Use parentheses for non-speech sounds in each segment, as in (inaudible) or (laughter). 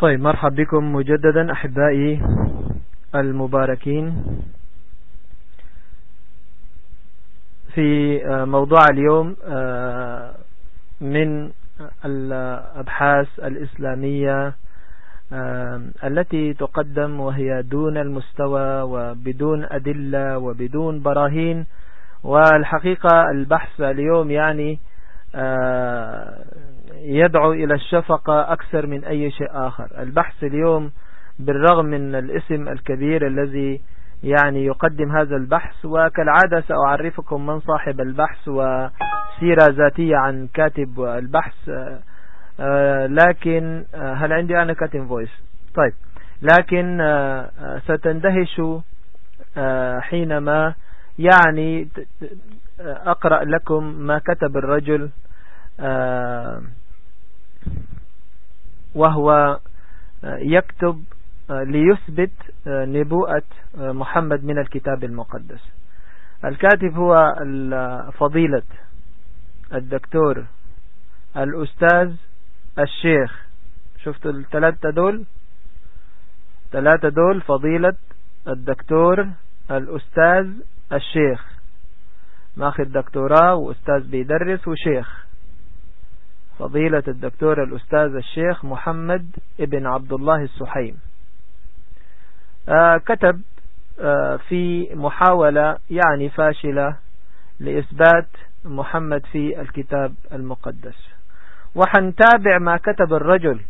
طيب مرحب بكم مجددا أحبائي المباركين. في موضوع اليوم من الأبحاث الإسلامية التي تقدم وهي دون المستوى وبدون أدلة وبدون براهين. والحقيقة البحث اليوم يعني يدعو إلى الشفقة أكثر من أي شيء آخر. البحث اليوم بالرغم من الاسم الكبير الذي يعني يقدم هذا البحث وكالعادة سأعرفكم من صاحب البحث وسيرة ذاتية عن كاتب البحث. لكن هل عندي أنا كاتب فويس طيب. لكن ستندهش حينما يعني أقرأ لكم ما كتب الرجل وهو يكتب ليثبت نبوءة محمد من الكتاب المقدس. الكاتب هو فضيلة الدكتور الأستاذ الشيخ. شفتوا الثلاثة دول؟ ثلاثة دول فضيلة الدكتور الأستاذ الشيخ. ماخذ دكتوراه وأستاذ بيدرس وشيخ. فضيلة الدكتور الأستاذ الشيخ محمد ابن عبد الله السحيم. آه كتب آه في محاولة يعني فاشلة لإثبات محمد في الكتاب المقدس. وحنتابع ما كتب الرجل.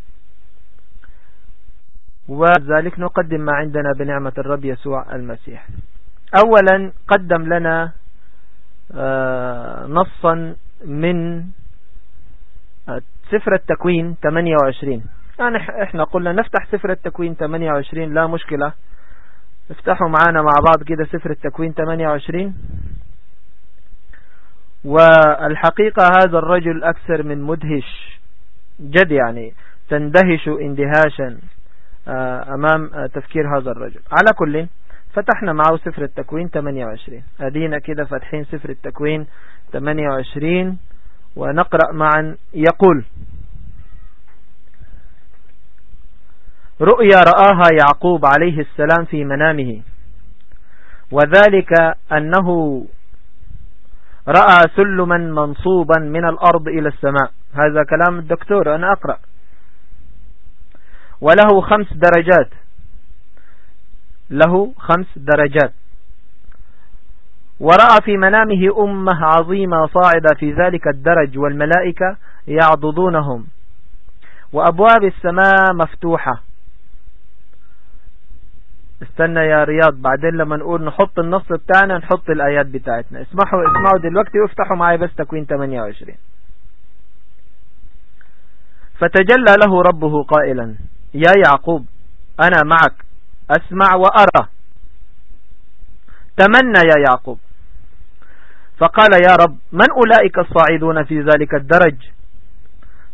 وذلك نقدم ما عندنا بنعمة الرب يسوع المسيح. أولا قدم لنا آه نصا من سفر التكوين 28 يعني إحنا قلنا نفتح سفر التكوين 28 لا مشكلة. افتحوا معانا مع بعض كده سفر التكوين 28 والحقيقة هذا الرجل أكثر من مدهش. جد يعني تندهش اندهاشا أمام تفكير هذا الرجل. على كل فتحنا معه سفر التكوين 28 أدينا كده فاتحين سفر التكوين 28 ونقرأ معا. يقول رؤيا رآها يعقوب عليه السلام في منامه وذلك أنه رأى سلما منصوبا من الأرض إلى السماء. هذا كلام الدكتور أنا أقرأ. وله خمس درجات. له خمس درجات. ورأى في منامه أمة عظيمة صاعدة في ذلك الدرج والملائكة يعضدونهم. وأبواب السماء مفتوحة. استنى يا رياض بعدين لما نقول نحط النص بتاعنا نحط الآيات بتاعتنا. اسمحوا اسمعوا دلوقتي وافتحوا معي بس تكوين 28 فتجلى له ربه قائلا يا يعقوب أنا معك أسمع وأرى. تمنى يا يعقوب فقال يا رب من أولئك الصاعدون في ذلك الدرج؟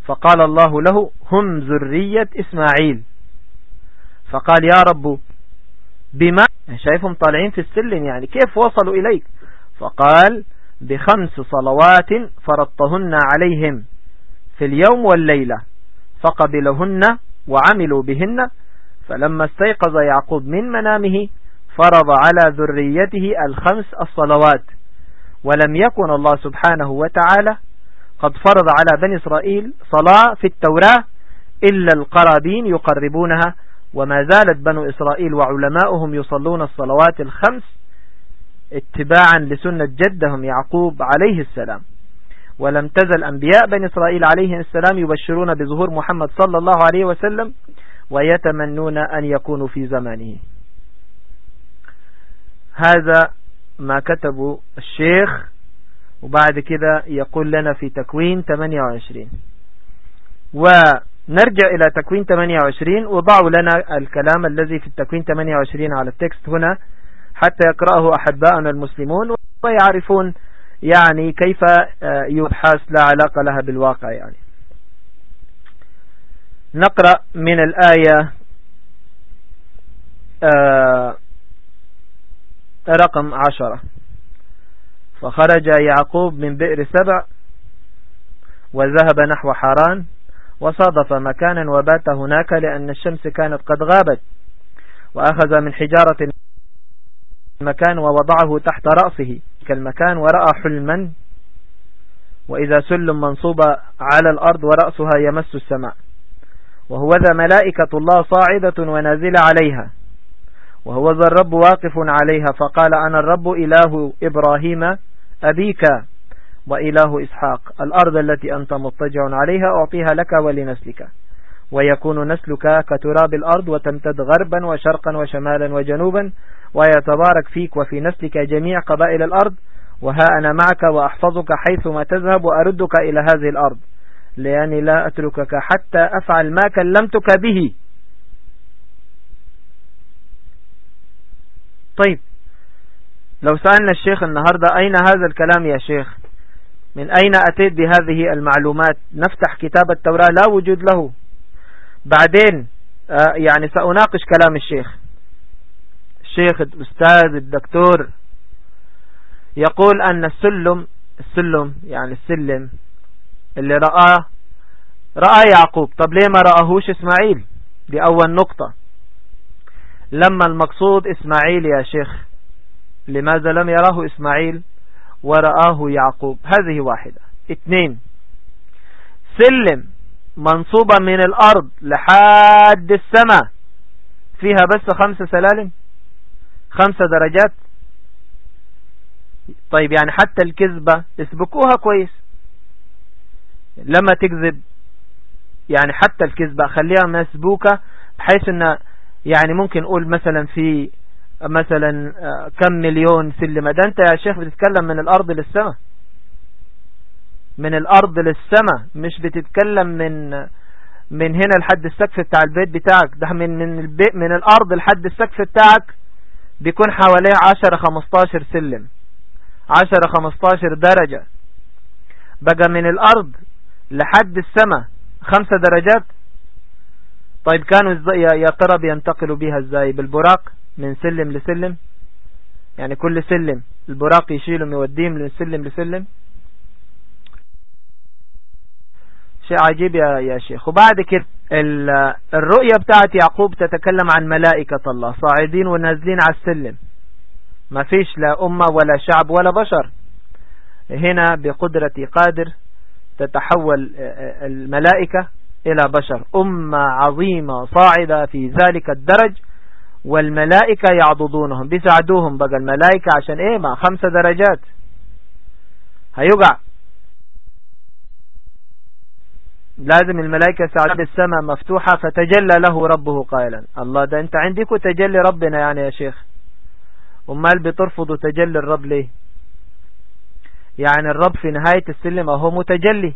فقال الله له هم ذرية إسماعيل. فقال يا رب بما؟ شايفهم طالعين في السلم يعني كيف وصلوا إليك؟ فقال بخمس صلوات فرضتهن عليهم في اليوم والليلة فقبلهن وعملوا بهن. فلما استيقظ يعقوب من منامه فرض على ذريته الخمس الصلوات. ولم يكن الله سبحانه وتعالى قد فرض على بني إسرائيل صلاة في التوراة إلا القرابين يقربونها وما زالت بنو إسرائيل وعلماؤهم يصلون الصلوات الخمس اتباعا لسنة جدهم يعقوب عليه السلام. ولم تزل أنبياء بني إسرائيل عليه السلام يبشرون بظهور محمد صلى الله عليه وسلم ويتمنون أن يكونوا في زمانه. هذا ما كتبه الشيخ وبعد كده يقول لنا في تكوين 28 ونرجع إلى تكوين 28 وضعوا لنا الكلام الذي في التكوين 28 على التكست هنا حتى يقرأه أحباءنا المسلمون ويعرفون يعني كيف يبحث لا علاقة لها بالواقع يعني. نقرأ من الآية رقم عشرة. فخرج يعقوب من بئر سبع وذهب نحو حران وصادف مكانا وبات هناك لأن الشمس كانت قد غابت وأخذ من حجارة المكان ووضعه تحت رأسه. كالمكان ورأى حلما وإذا سلم منصوبة على الأرض ورأسها يمس السماء. وهو ذا ملائكة الله صاعدة ونازلة عليها. وهو ذا الرب واقف عليها فقال أنا الرب إله إبراهيم أبيك وإله إسحاق. الأرض التي أنت مضطجع عليها أعطيها لك ولنسلك. ويكون نسلك كتراب الأرض وتمتد غربا وشرقا وشمالا وجنوبا ويتبارك فيك وفي نسلك جميع قبائل الأرض. وها أنا معك وأحفظك حيثما تذهب وأردك إلى هذه الأرض. لأني لا أتركك حتى أفعل ما كلمتك به. طيب. لو سألنا الشيخ النهاردة أين هذا الكلام يا شيخ؟ من أين أتيت بهذه المعلومات؟ نفتح كتاب التوراة لا وجود له. بعدين آه، يعني سأناقش كلام الشيخ. الشيخ الأستاذ الدكتور يقول أن السلم السلم يعني السلم اللي رآه رأى يعقوب. طب ليه ما رأهوش إسماعيل؟ دي أول نقطة. لما المقصود إسماعيل يا شيخ لماذا لم يراه إسماعيل ورآه يعقوب؟ هذه واحدة. اثنين سلم منصوبة من الأرض لحد السماء. فيها بس خمسة سلالم؟ خمسة درجات؟ طيب يعني حتى الكذبة اسبكوها كويس. لما تكذب يعني حتى الكذبة خليها مسبوكة بحيث إن يعني ممكن نقول مثلا في مثلا آه، كم مليون سلمة. ده أنت يا شيخ بتتكلم من الأرض للسماء. من الأرض للسماء. مش بتتكلم من من هنا لحد السقف بتاع البيت بتاعك. ده من من البيت من الأرض لحد السقف بتاعك بيكون حواليه 10 15 سلم. 10 15 درجة. بقى من الأرض لحد السماء خمسة درجات. طيب كانوا يا ترى بينتقلوا بيها إزاي بالبراق من سلم لسلم يعني كل سلم البراق يشيلهم يوديهم من سلم لسلم. شيء عجيب يا, يا شيخ. وبعد كده الرؤية بتاعت يعقوب تتكلم عن ملائكة الله صاعدين ونازلين على السلم. ما فيش لا أمة ولا شعب ولا بشر. هنا بقدرة قادر تتحول الملائكة إلى بشر. أمة عظيمة صاعدة في ذلك الدرج والملائكة يعضدونهم. بيساعدوهم بقى الملائكة عشان إيه؟ ما خمسة درجات. هيقع لازم الملائكة سعد السماء مفتوحة فتجلى له ربه قائلا. الله ده أنت عندك تجلي ربنا يعني يا شيخ؟ أمال بترفضوا تجلي الرب ليه؟ يعني الرب في نهاية السلم أهو متجلي.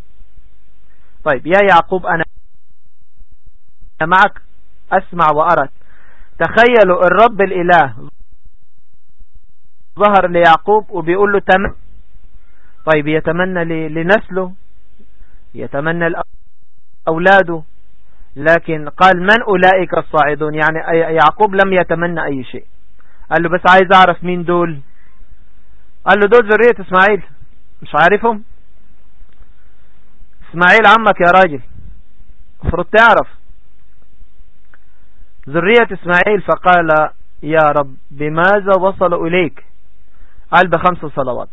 طيب يا يعقوب أنا معك. أسمع وأرى. تخيلوا الرب الإله ظهر ليعقوب وبيقول له تم طيب يتمنى لنسله. يتمنى أولاده. لكن قال من أولئك الصاعدون؟ يعني يعقوب لم يتمنى أي شيء. قال له بس عايز أعرف مين دول. قال له دول ذرية إسماعيل. مش عارفهم؟ إسماعيل عمك يا راجل. المفروض تعرف. ذرية إسماعيل فقال يا رب بماذا وصل إليك؟ قال بخمس صلوات.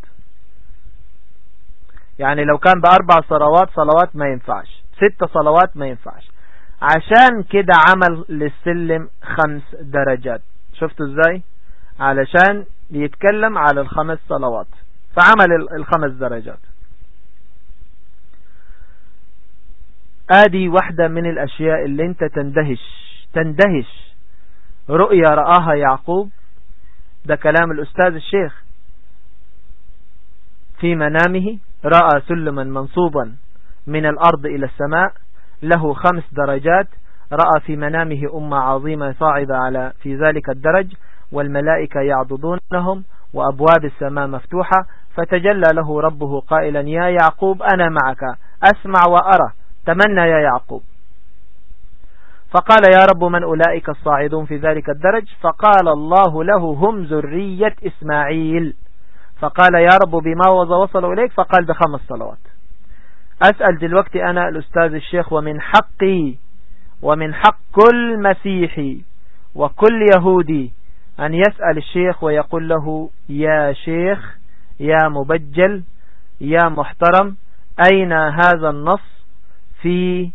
يعني لو كان بأربع صلوات صلوات ما ينفعش. ست صلوات ما ينفعش. عشان كده عمل للسلم خمس درجات. شفتوا إزاي؟ علشان يتكلم على الخمس صلوات. فعمل الخمس درجات. آدي واحدة من الأشياء اللي أنت تندهش. تندهش. رؤيا رآها يعقوب ده كلام الأستاذ الشيخ. في منامه رأى سلما منصوبا من الأرض إلى السماء له خمس درجات. رأى في منامه أمة عظيمة صاعدة على في ذلك الدرج والملائكة يعضدونهم وأبواب السماء مفتوحة. فتجلى له ربه قائلا يا يعقوب أنا معك أسمع وأرى. تمنى يا يعقوب. فقال يا رب من أولئك الصاعدون في ذلك الدرج؟ فقال الله له هم ذرية إسماعيل. فقال يا رب بما وصلوا إليك؟ فقال بخمس صلوات. أسأل دلوقتي أنا الأستاذ الشيخ ومن حقي ومن حق كل مسيحي وكل يهودي أن يسأل الشيخ ويقول له يا شيخ يا مبجل يا محترم أين هذا النص في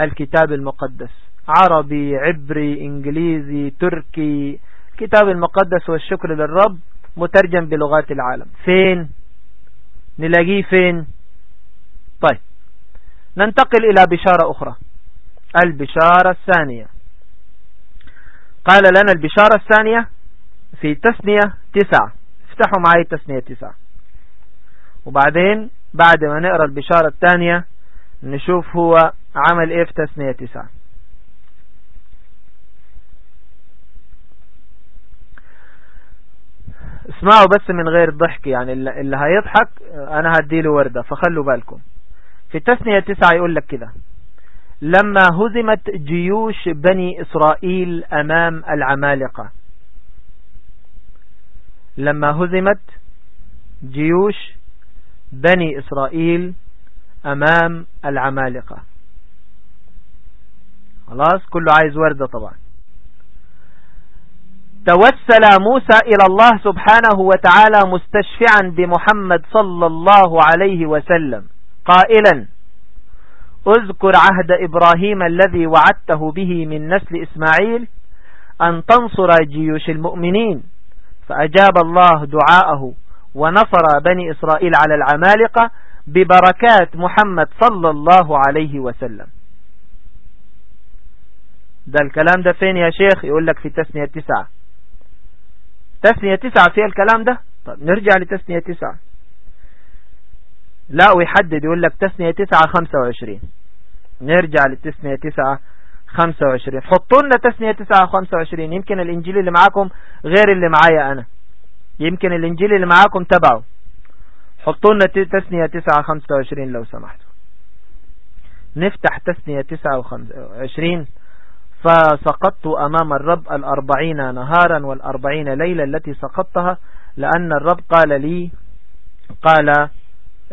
الكتاب المقدس. عربي عبري إنجليزي تركي. كتاب المقدس والشكر للرب مترجم بلغات العالم. فين؟ نلاقيه فين؟ طيب. ننتقل إلى بشارة أخرى. البشارة الثانية. قال لنا البشارة الثانية في تسنية تسعة. افتحوا معي تسنية تسعة. وبعدين بعد ما نقرأ البشارة الثانية نشوف هو عمل إيه في تسنية تسعة. اسمعوا بس من غير ضحك يعني اللي هيضحك أنا هديله وردة فخلوا بالكم. في تسنية تسعة يقول لك كده. لما هزمت جيوش بني إسرائيل أمام العمالقة. لما هزمت جيوش بني إسرائيل أمام العمالقة. خلاص؟ كله عايز وردة طبعا. توسل موسى إلى الله سبحانه وتعالى مستشفعا بمحمد صلى الله عليه وسلم. قائلا أذكر عهد إبراهيم الذي وعدته به من نسل إسماعيل أن تنصر جيوش المؤمنين. فأجاب الله دعاءه ونصر بني إسرائيل على العمالقة ببركات محمد صلى الله عليه وسلم. ده الكلام ده فين يا شيخ؟ يقول لك في تسنية تسعة. تسنية تسعة فيها الكلام ده؟ طب نرجع لتسنية تسعة. لا ويحدد يقول لك تسنية تسعة خمسة وعشرين. نرجع للتسنية تسعة خمسة وعشرين. حطوا لنا تسنية تسعة خمسة وعشرين. يمكن الإنجيل اللي معاكم غير اللي معايا أنا. يمكن الإنجيل اللي معاكم تبعه. حطوا لنا تسنية تسعة خمسة وعشرين لو سمحتوا. نفتح تسنية تسعة وعشرين فسقطت أمام الرب الأربعين نهارا والأربعين ليلة التي سقطتها لأن الرب قال لي قال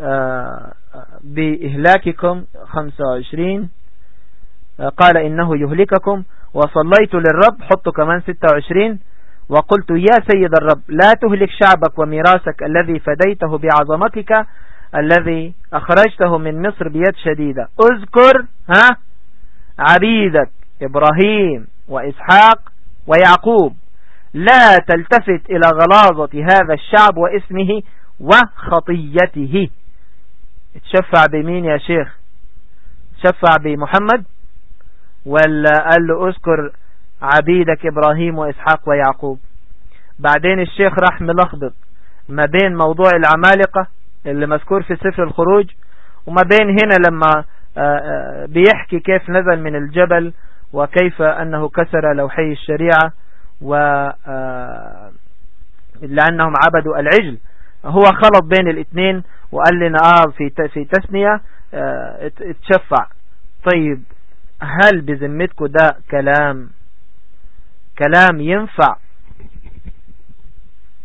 آه، بإهلاككم 25 آه، قال إنه يهلككم. وصليت للرب حطوا كمان 26 وقلت يا سيد الرب لا تهلك شعبك وميراثك الذي فديته بعظمتك الذي أخرجته من مصر بيد شديدة. اذكر ها عبيدك إبراهيم وإسحاق ويعقوب. لا تلتفت إلى غلاظة هذا الشعب واسمه وخطيته. تشفع بمين يا شيخ؟ شفع بمحمد؟ ولا قال له اذكر عبيدك إبراهيم وإسحاق ويعقوب. بعدين الشيخ راح ملخبط ما بين موضوع العمالقة اللي مذكور في سفر الخروج وما بين هنا لما آه، آه، بيحكي كيف نزل من الجبل وكيف أنه كسر لوحي الشريعة و آه، لأنهم عبدوا العجل. هو خلط بين الاثنين وقال لنا آه في في تسنية اتشفع. طيب هل بذمتكم ده كلام كلام ينفع.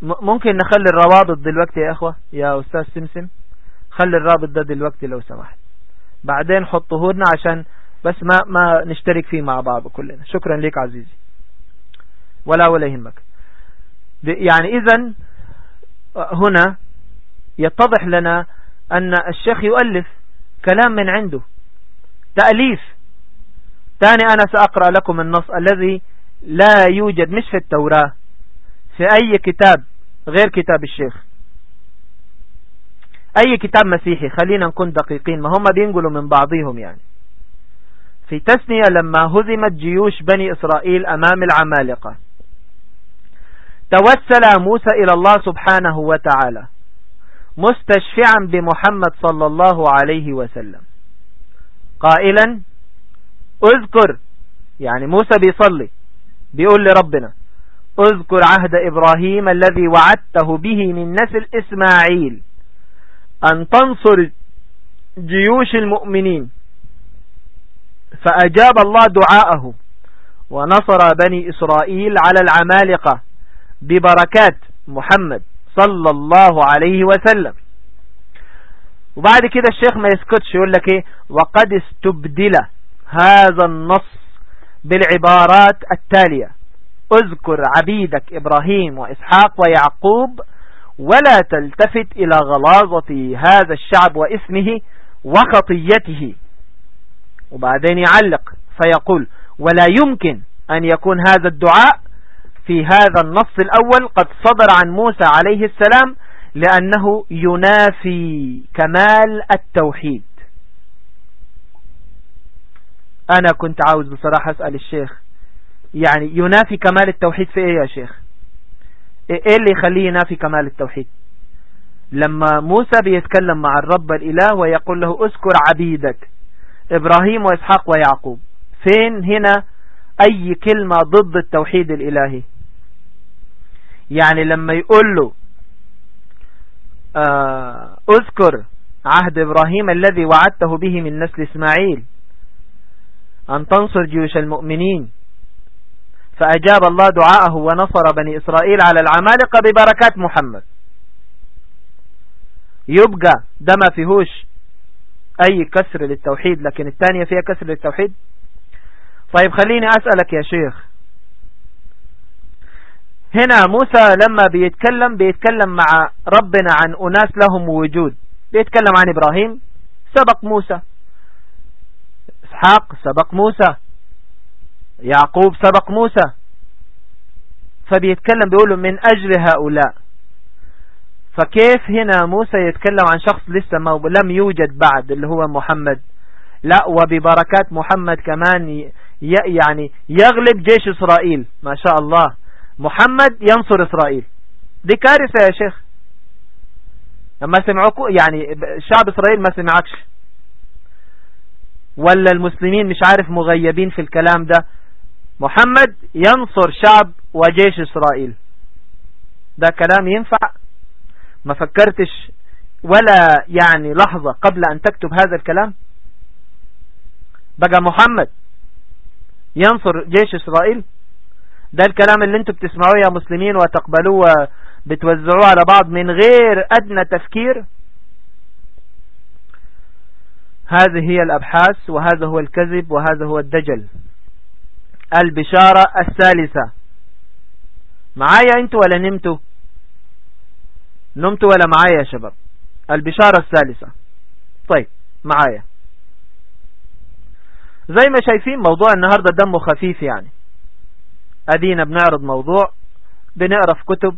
ممكن نخلي الروابط دلوقتي يا إخوة يا أستاذ سمسم. خلي الرابط ده دلوقتي لو سمحت. بعدين حطه لنا عشان بس ما ما نشترك فيه مع بعض كلنا. شكرا لك عزيزي. ولا ولا يهمك. يعني اذا هنا يتضح لنا أن الشيخ يؤلف كلام من عنده. تأليف. ثاني أنا سأقرأ لكم النص الذي لا يوجد مش في التوراة في أي كتاب غير كتاب الشيخ. أي كتاب مسيحي خلينا نكون دقيقين ما هم بينقلوا من بعضهم يعني. في تسنية لما هزمت جيوش بني إسرائيل أمام العمالقة. توسل موسى إلى الله سبحانه وتعالى مستشفعا بمحمد صلى الله عليه وسلم. قائلا اذكر. يعني موسى بيصلي. بيقول لربنا اذكر عهد إبراهيم الذي وعدته به من نسل إسماعيل أن تنصر جيوش المؤمنين. فأجاب الله دعاءه ونصر بني إسرائيل على العمالقة ببركات محمد صلى الله عليه وسلم. وبعد كده الشيخ ما يسكتش يقول لك إيه؟ وقد استبدل هذا النص بالعبارات التالية. اذكر عبيدك إبراهيم وإسحاق ويعقوب ولا تلتفت إلى غلاظة هذا الشعب وإثمه وخطيته. وبعدين يعلق فيقول ولا يمكن أن يكون هذا الدعاء في هذا النص الأول قد صدر عن موسى عليه السلام لأنه ينافي كمال التوحيد. أنا كنت عاوز بصراحة أسأل الشيخ يعني ينافي كمال التوحيد في إيه يا شيخ؟ إيه اللي يخليه ينافي كمال التوحيد؟ لما موسى بيتكلم مع الرب الإله ويقول له اذكر عبيدك إبراهيم وإسحاق ويعقوب فين هنا أي كلمة ضد التوحيد الإلهي؟ يعني لما يقول له آه، اذكر عهد إبراهيم الذي وعدته به من نسل إسماعيل أن تنصر جيوش المؤمنين. فأجاب الله دعاءه ونصر بني إسرائيل على العمالقة ببركات محمد. يبقى ده ما فيهوش أي كسر للتوحيد لكن الثانية فيها كسر للتوحيد؟ طيب خليني أسألك يا شيخ. هنا موسى لما بيتكلم بيتكلم مع ربنا عن أناس لهم وجود. بيتكلم عن إبراهيم. سبق موسى. إسحاق سبق موسى يعقوب سبق موسى. فبيتكلم بيقوله من أجل هؤلاء. فكيف هنا موسى يتكلم عن شخص لسه ما لم يوجد بعد اللي هو محمد؟ لا وببركات محمد كمان يعني يغلب جيش إسرائيل ما شاء الله. محمد ينصر إسرائيل. دي كارثة يا شيخ. لما سمعوك يعني شعب إسرائيل ما سمعكش. ولا المسلمين مش عارف مغيبين في الكلام ده. محمد ينصر شعب وجيش إسرائيل. ده كلام ينفع؟ ما فكرتش ولا يعني لحظة قبل أن تكتب هذا الكلام؟ بقى محمد ينصر جيش إسرائيل؟ ده الكلام اللي أنتم بتسمعوه يا مسلمين وتقبلوه بتوزعوه على بعض من غير أدنى تفكير؟ هذه هي الأبحاث وهذا هو الكذب وهذا هو الدجل. البشارة الثالثة. معايا أنتوا ولا نمتوا؟ نمتوا ولا معايا يا شباب؟ البشارة الثالثة. طيب معايا. زي ما شايفين موضوع النهاردة دمه خفيف يعني. أدينا بنعرض موضوع بنقرأ في كتب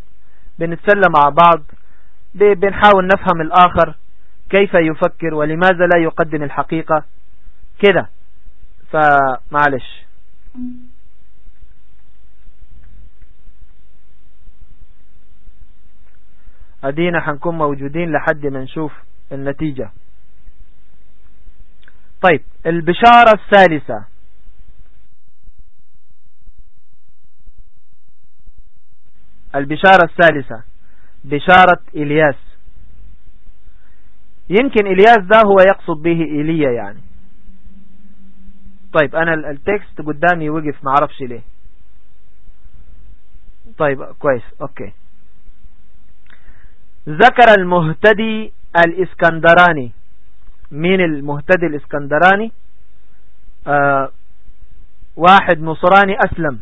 بنتسلى مع بعض بنحاول نفهم الآخر. كيف يفكر ولماذا لا يقدم الحقيقة؟ كده. فمعلش. أدينا حنكون موجودين لحد ما نشوف النتيجة. طيب البشارة الثالثة. البشارة الثالثة. بشارة إلياس. يمكن إلياس ده هو يقصد به إيليا يعني. طيب أنا ال text قدامي وقف معرفش ليه. طيب كويس okay. ذكر المهتدي الإسكندراني. مين المهتدي الإسكندراني؟ آه واحد نصراني أسلم.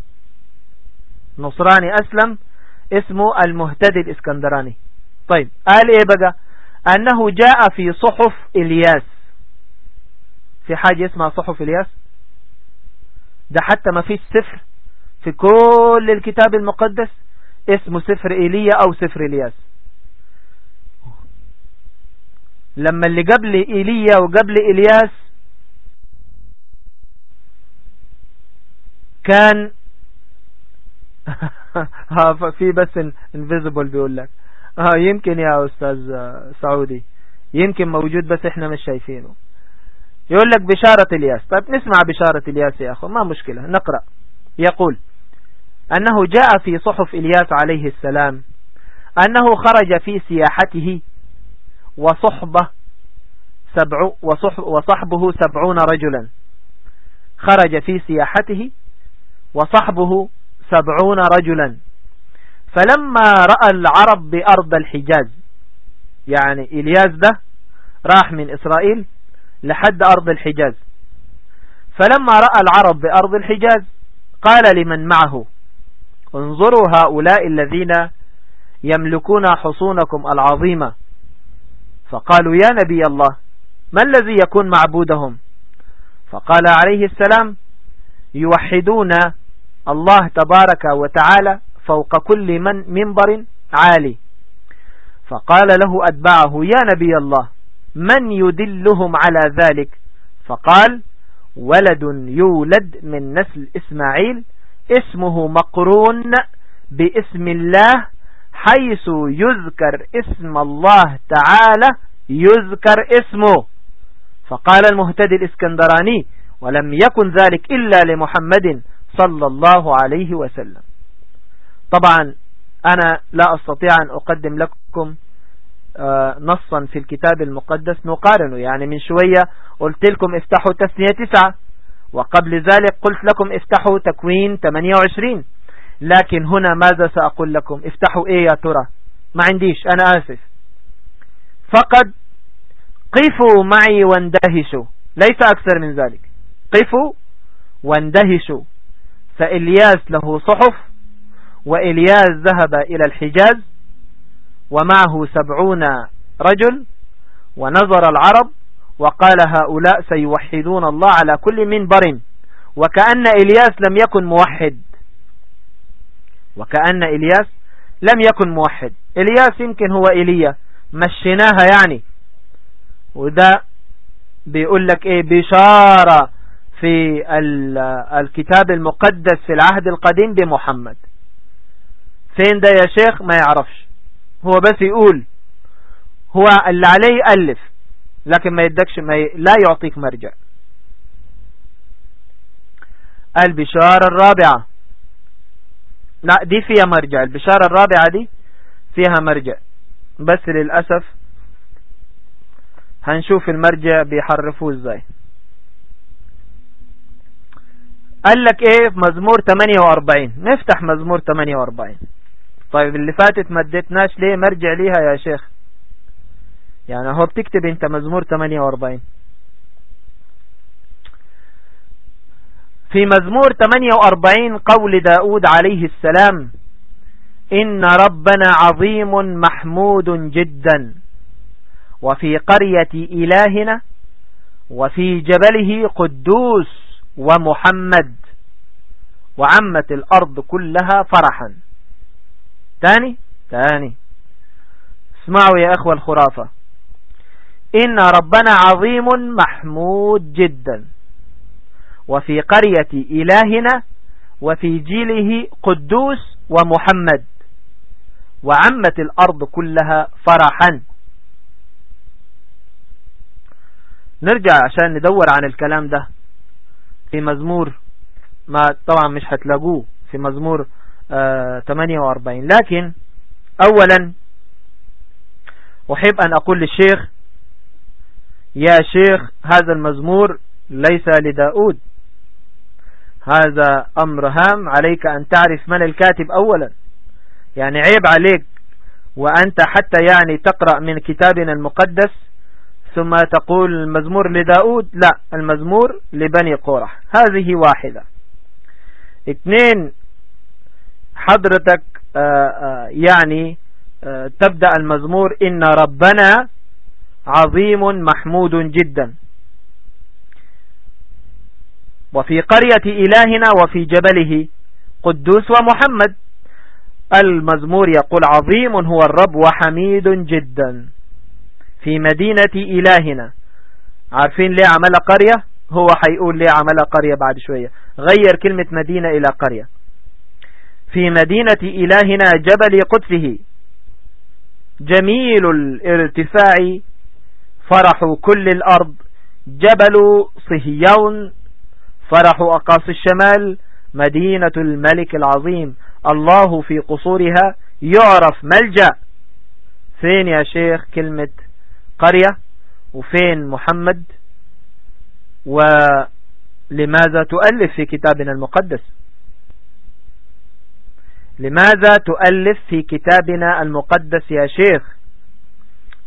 نصراني أسلم اسمه المهتدي الإسكندراني. طيب قال إيه بقى أنه جاء في صحف إلياس. في حاجة اسمها صحف إلياس؟ ده حتى ما فيش سفر في كل الكتاب المقدس اسمه سفر إيليا أو سفر إلياس. لما اللي قبل إيليا وقبل إلياس كان (laughs) في بس انفيزبل بيقول لك. آه يمكن يا أستاذ سعودي. يمكن موجود بس إحنا مش شايفينه. يقول لك بشارة الياس. طيب نسمع بشارة الياس يا أخو ما مشكلة نقرأ. يقول أنه جاء في صحف إلياس عليه السلام أنه خرج في سياحته وصحبه سبع وصحبه سبعون رجلا. خرج في سياحته وصحبه سبعون رجلا. فلما رأى العرب بأرض الحجاز يعني إلياس ده راح من إسرائيل لحد أرض الحجاز. فلما رأى العرب بأرض الحجاز قال لمن معه انظروا هؤلاء الذين يملكون حصونكم العظيمة. فقالوا يا نبي الله ما الذي يكون معبودهم؟ فقال عليه السلام يوحدون الله تبارك وتعالى فوق كل من منبر عالي. فقال له أتبعه يا نبي الله من يدلهم على ذلك؟ فقال ولد يولد من نسل إسماعيل اسمه مقرون باسم الله حيث يذكر اسم الله تعالى يذكر اسمه. فقال المهتدي الإسكندراني ولم يكن ذلك إلا لمحمد صلى الله عليه وسلم. طبعا أنا لا أستطيع أن أقدم لكم آه، نصا في الكتاب المقدس نقارنه. يعني من شوية قلت لكم افتحوا تثنية تسعة وقبل ذلك قلت لكم افتحوا تكوين 28 لكن هنا ماذا سأقول لكم؟ افتحوا إيه يا ترى؟ ما عنديش أنا آسف. فقط قفوا معي واندهشوا. ليس أكثر من ذلك. قفوا واندهشوا. فإلياس له صحف وإلياس ذهب إلى الحجاز ومعه سبعون رجل ونظر العرب وقال هؤلاء سيوحدون الله على كل منبر وكأن إلياس لم يكن موحد وكأن إلياس لم يكن موحد إلياس يمكن هو إيليا مشيناها يعني. وده بيقول لك إيه؟ بشارة في الكتاب المقدس في العهد القديم بمحمد. فين ده يا شيخ؟ ما يعرفش. هو بس يقول هو اللي عليه يألف لكن ما يدكش ما ي... لا يعطيك مرجع. البشارة الرابعة. لا دي فيها مرجع. البشارة الرابعة دي فيها مرجع. بس للأسف هنشوف المرجع بيحرفوه إزاي. قال لك إيه؟ في مزمور 48 نفتح مزمور 48 طيب اللي فاتت ما اديتناش ليه؟ مرجع ليها يا شيخ. يعني هو بتكتب انت مزمور 48 في مزمور 48 قول داود عليه السلام إن ربنا عظيم محمود جدا وفي قرية إلهنا وفي جبله قدوس ومحمد وعمت الأرض كلها فرحا. تاني؟ تاني. اسمعوا يا أخوة الخرافة. إن ربنا عظيم محمود جدا. وفي قرية إلهنا وفي جيله قدوس ومحمد. وعمت الأرض كلها فرحا. نرجع عشان ندور عن الكلام ده. في مزمور ما طبعا مش هتلاقوه. في مزمور 48 لكن اولا أحب أن أقول للشيخ يا شيخ هذا المزمور ليس لداود. هذا أمر هام عليك أن تعرف من الكاتب أولا. يعني عيب عليك وأنت حتى يعني تقرأ من كتابنا المقدس ثم تقول المزمور لداود. لا المزمور لبني قورح هذه واحدة. اثنين حضرتك آه، آه، يعني آه، تبدأ المزمور إن ربنا عظيم محمود جدا. وفي قرية إلهنا وفي جبله قدوس ومحمد. المزمور يقول عظيم هو الرب وحميد جدا. في مدينة إلهنا. عارفين ليه عمل قرية؟ هو حيقول ليه عمل قرية بعد شوية. غير كلمة مدينة إلى قرية. في مدينة إلهنا جبل قدسه. جميل الارتفاع فرح كل الأرض جبل صهيون فرح أقاصي الشمال مدينة الملك العظيم. الله في قصورها يعرف ملجأ. فين يا شيخ كلمة قرية؟ وفين محمد؟ ولماذا تؤلف في كتابنا المقدس؟ لماذا تؤلف في كتابنا المقدس يا شيخ؟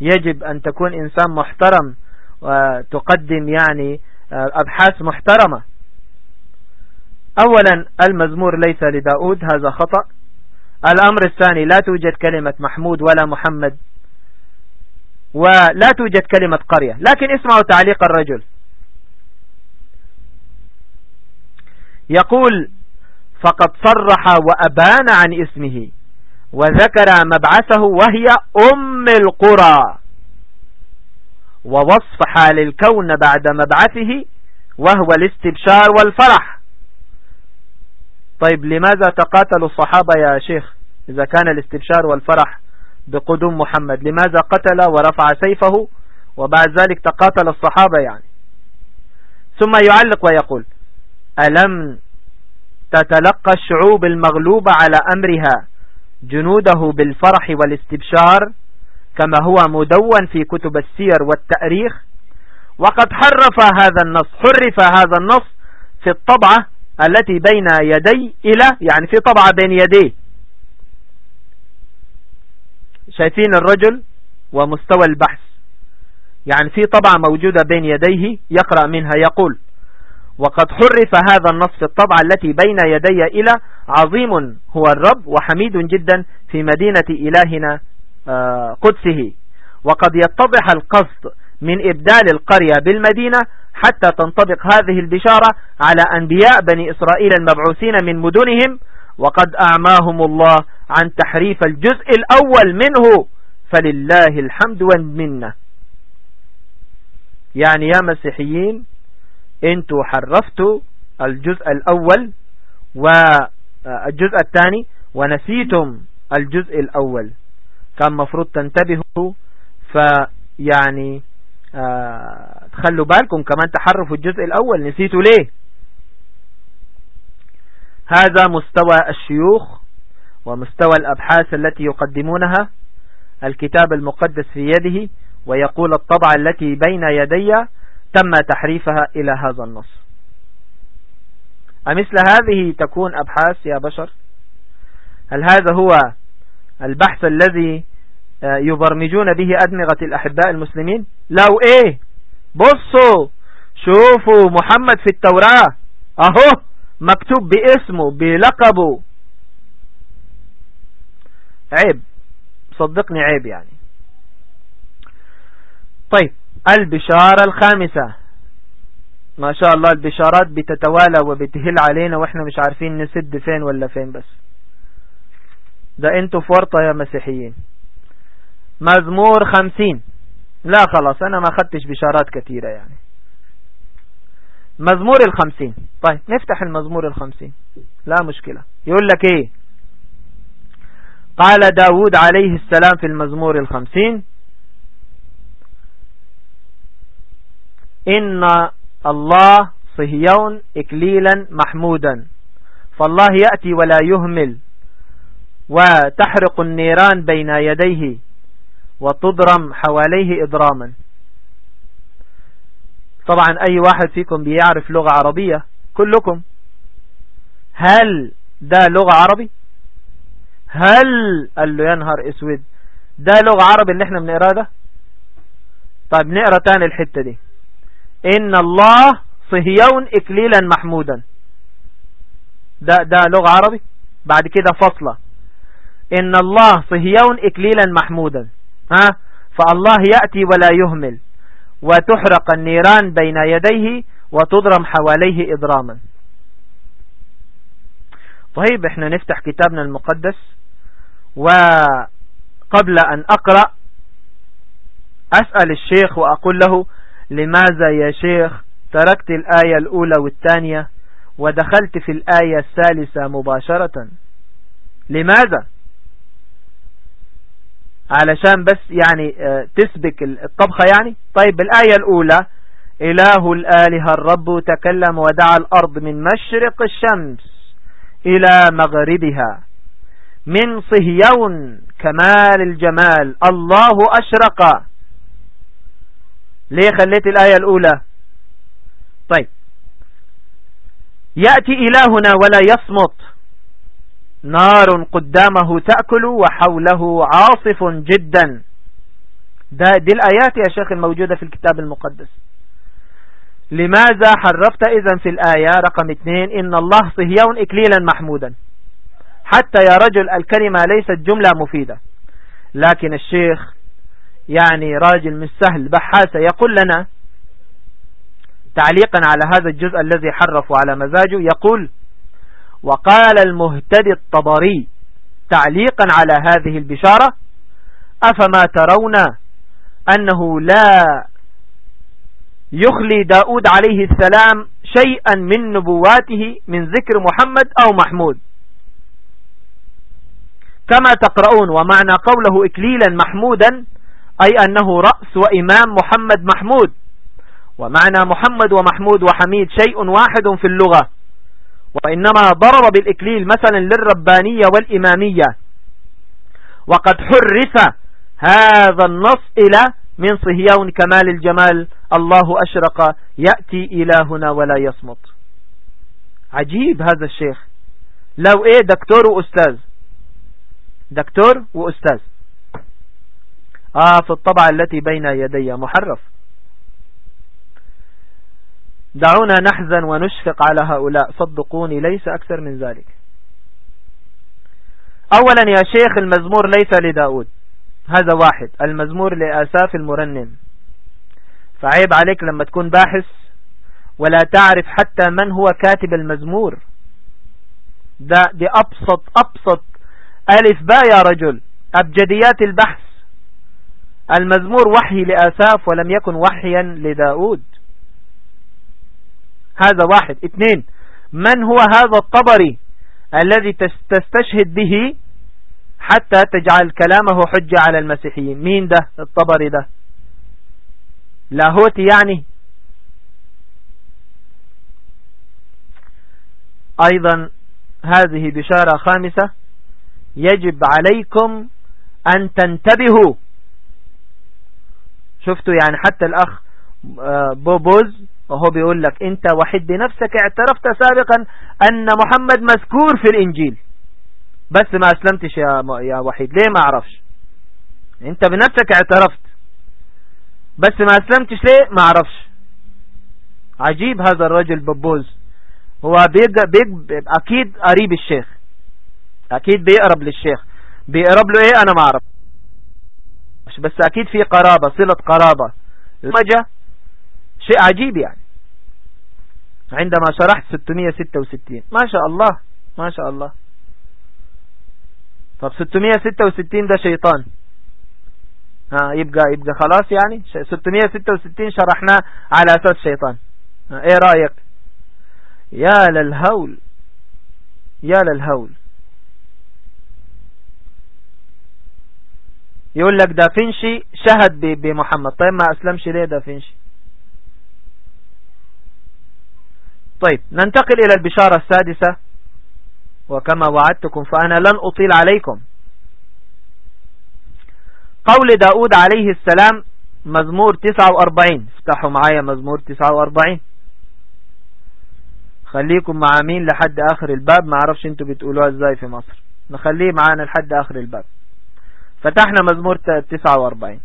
يجب أن تكون إنسان محترم وتقدم يعني آه، أبحاث محترمة. أولا المزمور ليس لداود هذا خطأ. الأمر الثاني لا توجد كلمة محمود ولا محمد ولا توجد كلمة قرية. لكن اسمعوا تعليق الرجل. يقول فقد صرح وأبان عن اسمه وذكر مبعثه وهي أم القرى ووصف حال الكون بعد مبعثه وهو الاستبشار والفرح. طيب لماذا تقاتل الصحابة يا شيخ إذا كان الاستبشار والفرح بقدوم محمد؟ لماذا قتل ورفع سيفه وبعد ذلك تقاتل الصحابة يعني؟ ثم يعلق ويقول ألم تتلقى الشعوب المغلوبة على أمرها جنوده بالفرح والاستبشار كما هو مدون في كتب السير والتأريخ. وقد حرف هذا النص حرف هذا النص في الطبعة التي بين يدي إلى يعني في طبعة بين يديه. شايفين الرجل ومستوى البحث. يعني في طبعة موجودة بين يديه يقرأ منها يقول وقد حرف هذا النص في الطبعة التي بين يدي إلى عظيم هو الرب وحميد جدا في مدينة إلهنا آه، قدسه. وقد يتضح القصد من إبدال القرية بالمدينة حتى تنطبق هذه البشارة على أنبياء بني إسرائيل المبعوثين من مدنهم وقد أعماهم الله عن تحريف الجزء الأول منه فلله الحمد والمنة. يعني يا مسيحيين أنتوا حرفتوا الجزء الأول والجزء الثاني ونسيتم الجزء الأول. كان مفروض تنتبهوا فيعني آه تخلوا بالكم كمان تحرفوا الجزء الأول. نسيتوا ليه؟ هذا مستوى الشيوخ ومستوى الأبحاث التي يقدمونها. الكتاب المقدس في يده ويقول الطبعة التي بين يدي تم تحريفها إلى هذا النص. أمثل هذه تكون أبحاث يا بشر؟ هل هذا هو البحث الذي آه، يبرمجون به أدمغة الأحباء المسلمين؟ لو إيه بصوا شوفوا محمد في التوراة. أهو مكتوب باسمه بلقبه. عيب. صدقني عيب يعني. طيب. البشارة الخامسة. ما شاء الله البشارات بتتوالى وبتهل علينا وإحنا مش عارفين نسد فين ولا فين بس. ده أنتوا فرطة يا مسيحيين. مزمور خمسين. لا خلاص أنا ما خدتش بشارات كثيرة يعني. مزمور الخمسين. طيب نفتح المزمور الخمسين. لا مشكلة. يقول لك إيه؟ قال داود عليه السلام في المزمور الخمسين. إن الله صهيون إكليلا محمودا. فالله يأتي ولا يهمل وتحرق النيران بين يديه وتضرم حواليه إضراما. طبعا أي واحد فيكم بيعرف لغة عربية؟ كلكم. هل ده لغة عربي؟ هل قال له يا نهار أسود ده لغة عربي اللي إحنا بنقراه ده؟ طيب نقرأ تاني الحتة دي. إن الله صهيون إكليلا محمودا. ده, ده لغة عربي؟ بعد كده فصلة. إن الله صهيون إكليلا محمودا. ها؟ فالله يأتي ولا يهمل. وتحرق النيران بين يديه وتضرم حواليه إضراما. طيب إحنا نفتح كتابنا المقدس. وقبل أن أقرأ أسأل الشيخ وأقول له لماذا يا شيخ تركت الآية الأولى والثانية ودخلت في الآية الثالثة مباشرة؟ لماذا؟ علشان بس يعني آه، تسبك الطبخة يعني؟ طيب الآية الأولى إله الآلهة الرب تكلم ودعا الأرض من مشرق الشمس إلى مغربها من صهيون كمال الجمال الله أشرق. ليه خليت الآية الأولى؟ طيب. يأتي إلهنا ولا يصمت. نار قدامه تأكل وحوله عاصف جدا. ده دي الآيات يا شيخ الموجودة في الكتاب المقدس. لماذا حرفت إذا في الآية؟ رقم اثنين إن الله صهيون إكليلا محمودا. حتى يا رجل الكلمة ليست جملة مفيدة. لكن الشيخ يعني راجل مش سهل بحاسة يقول لنا تعليقا على هذا الجزء الذي حرفوا على مزاجه يقول وقال المهتدي الطبري تعليقا على هذه البشارة أفما ترون أنه لا يخلي داود عليه السلام شيئا من نبواته من ذكر محمد أو محمود؟ كما تقرؤون ومعنى قوله إكليلا محمودا أي أنه رأس وإمام محمد محمود. ومعنى محمد ومحمود وحميد شيء واحد في اللغة. وإنما ضرب بالإكليل مثلا للربانية والإمامية. وقد حرف هذا النص إلى من صهيون كمال الجمال. الله أشرق يأتي إلهنا ولا يصمت. عجيب هذا الشيخ. لو إيه دكتور وأستاذ. دكتور وأستاذ. آه في الطبعة التي بين يدي محرف. دعونا نحزن ونشفق على هؤلاء. صدقوني ليس أكثر من ذلك. أولا يا شيخ المزمور ليس لداود. هذا واحد. المزمور لآساف المرنم. فعيب عليك لما تكون باحث ولا تعرف حتى من هو كاتب المزمور. ده دي أبسط أبسط ألف با يا رجل. أبجديات البحث. المزمور وحي لآساف ولم يكن وحيا لداود. هذا واحد. اثنين من هو هذا الطبري الذي تستشهد به حتى تجعل كلامه حجة على المسيحيين؟ مين ده؟ الطبري ده. لاهوتي يعني. أيضا هذه بشارة خامسة. يجب عليكم أن تنتبهوا شفتوا يعني حتى الأخ آه، بوبوز وهو بيقول لك أنت وحد بنفسك اعترفت سابقا أن محمد مذكور في الإنجيل. بس ما أسلمتش يا يا وحيد. ليه ما أعرفش؟ أنت بنفسك اعترفت. بس ما أسلمتش ليه؟ ما أعرفش. عجيب هذا الرجل ببوز. هو بيق... بيق... أكيد قريب الشيخ. أكيد بيقرب للشيخ. بيقرب له إيه؟ أنا ما اعرف بس أكيد في قرابة صلة قرابة. المجة شيء عجيب يعني. عندما شرحت 666 ما شاء الله ما شاء الله. طب 666 ده شيطان. ها يبقى يبقى خلاص يعني؟ 666 شرحناه على أساس شيطان. إيه رأيك؟ يا للهول يا للهول. يقول لك دافنشي شهد بمحمد. طيب ما أسلمش ليه دافنشي طيب ننتقل إلى البشارة السادسة. وكما وعدتكم فأنا لن أطيل عليكم. قول داود عليه السلام مزمور 49 افتحوا معايا مزمور 49 خليكم مع مين لحد آخر الباب. ما عرفش أنتوا بتقولوها إزاي في مصر. نخليه معانا لحد آخر الباب. فتحنا مزمور 49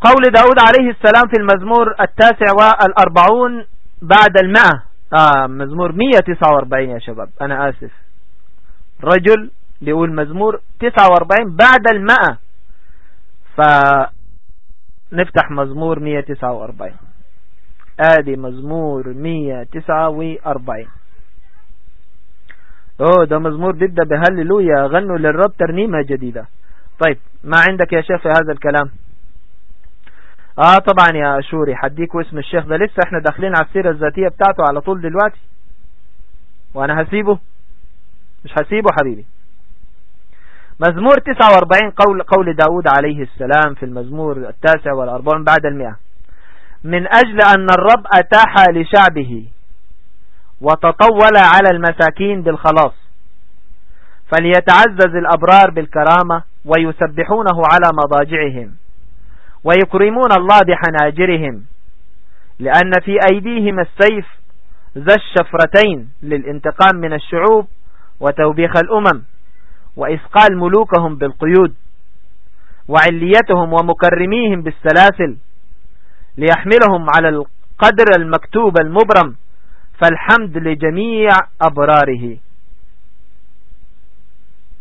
قول داود عليه السلام في المزمور التاسع والأربعون بعد المئة. آه مزمور 149 يا شباب. أنا آسف. رجل بيقول مزمور 49 بعد المئة. فنفتح مزمور 149 آدي مزمور 149 أوه ده مزمور بيبدأ بهللويا غنوا للرب ترنيمة جديدة. طيب ما عندك يا شيخ في هذا الكلام؟ آه طبعا يا شوري حديكوا اسم الشيخ ده. لسه إحنا داخلين على السيرة الذاتية بتاعته على طول دلوقتي. وأنا هسيبه؟ مش هسيبه حبيبي. مزمور 49 قول, قول داود عليه السلام في المزمور التاسع والأربعون بعد المئة. من أجل أن الرب أتاح لشعبه. وتطول على المساكين بالخلاص. فليتعزز الأبرار بالكرامة ويسبحونه على مضاجعهم ويكرمون الله بحناجرهم لأن في أيديهم السيف ذا الشفرتين للانتقام من الشعوب وتوبيخ الأمم وإثقال ملوكهم بالقيود وعليتهم ومكرميهم بالسلاسل ليحملهم على القدر المكتوب المبرم فالحمد لجميع أبراره.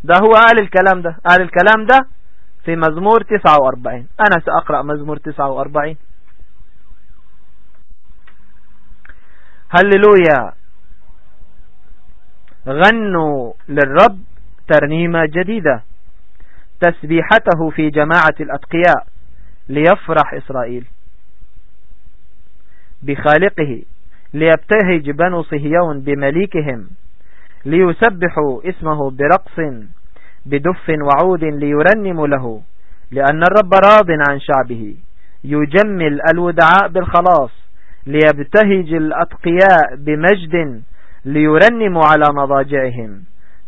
ده هو قال الكلام ده. قال الكلام ده في مزمور 49 أنا سأقرأ مزمور 49 هللويا. غنوا للرب ترنيمة جديدة. تسبيحته في جماعة الأتقياء ليفرح إسرائيل. بخالقه. ليبتهج بنو صهيون بمليكهم ليسبحوا اسمه برقص بدف وعود ليرنم له لأن الرب راض عن شعبه يجمل الودعاء بالخلاص ليبتهج الأتقياء بمجد ليرنموا على مضاجعهم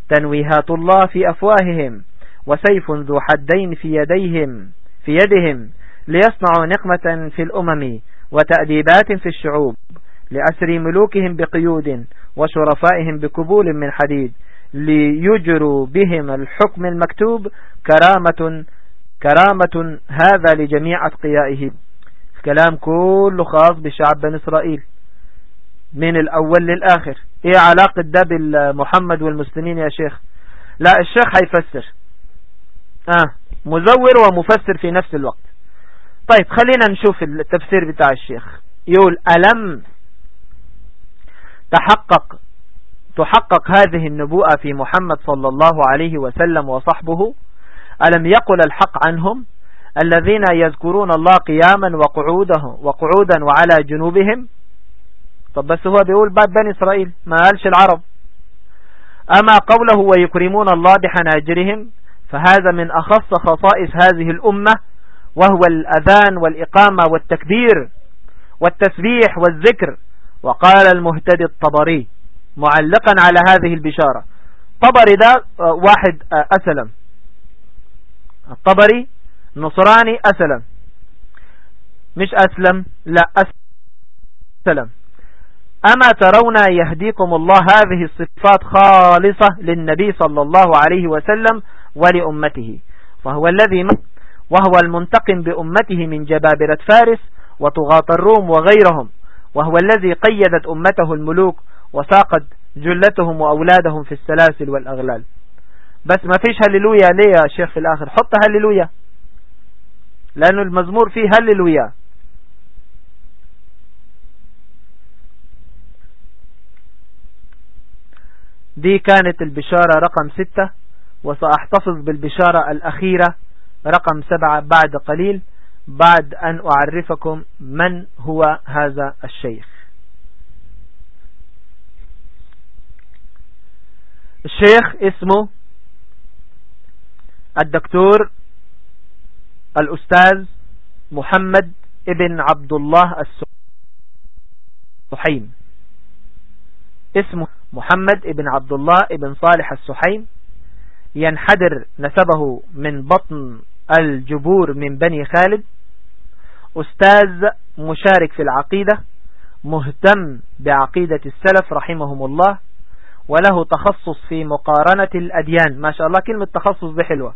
تنويهات الله في أفواههم وسيف ذو حدين في يديهم في يدهم ليصنعوا نقمة في الأمم وتأديبات في الشعوب. لأسر ملوكهم بقيود وشرفائهم بكبول من حديد ليجروا بهم الحكم المكتوب كرامة كرامة هذا لجميع أتقيائه. الكلام كله خاص بشعب بن إسرائيل من الأول للآخر. إيه علاقة ده بالمحمد والمسلمين يا شيخ؟ لا الشيخ هيفسر. آه مزور ومفسر في نفس الوقت. طيب خلينا نشوف التفسير بتاع الشيخ. يقول ألم تحقق تحقق هذه النبوءة في محمد صلى الله عليه وسلم وصحبه ألم يقل الحق عنهم؟ الذين يذكرون الله قياما وقعوده وقعودا وعلى جنوبهم؟ طب بس هو بيقول بعد بني إسرائيل ما قالش العرب. أما قوله ويكرمون الله بحناجرهم فهذا من أخص خصائص هذه الأمة وهو الأذان والإقامة والتكبير والتسبيح والذكر. وقال المهتدي الطبري معلقا على هذه البشارة. طبري ده آه، واحد آه، أسلم. الطبري نصراني أسلم. مش أسلم لا أسلم. أما ترون يهديكم الله هذه الصفات خالصة للنبي صلى الله عليه وسلم ولأمته. وهو الذي وهو المنتقم بأمته من جبابرة فارس وطغاة الروم وغيرهم. وهو الذي قيدت أمته الملوك وساقت جلتهم وأولادهم في السلاسل والأغلال. بس ما فيش هللويا ليه يا شيخ في الآخر. حط هللويا. لأنه المزمور فيه هللويا. دي كانت البشارة رقم ستة. وسأحتفظ بالبشارة الأخيرة رقم سبعة بعد قليل. بعد أن أعرفكم من هو هذا الشيخ. الشيخ اسمه الدكتور الأستاذ محمد ابن عبد الله السحيم. اسمه محمد ابن عبد الله ابن صالح السحيم ينحدر نسبه من بطن الجبور من بني خالد. أستاذ مشارك في العقيدة مهتم بعقيدة السلف رحمهم الله وله تخصص في مقارنة الأديان. ما شاء الله كلمة تخصص دي حلوة.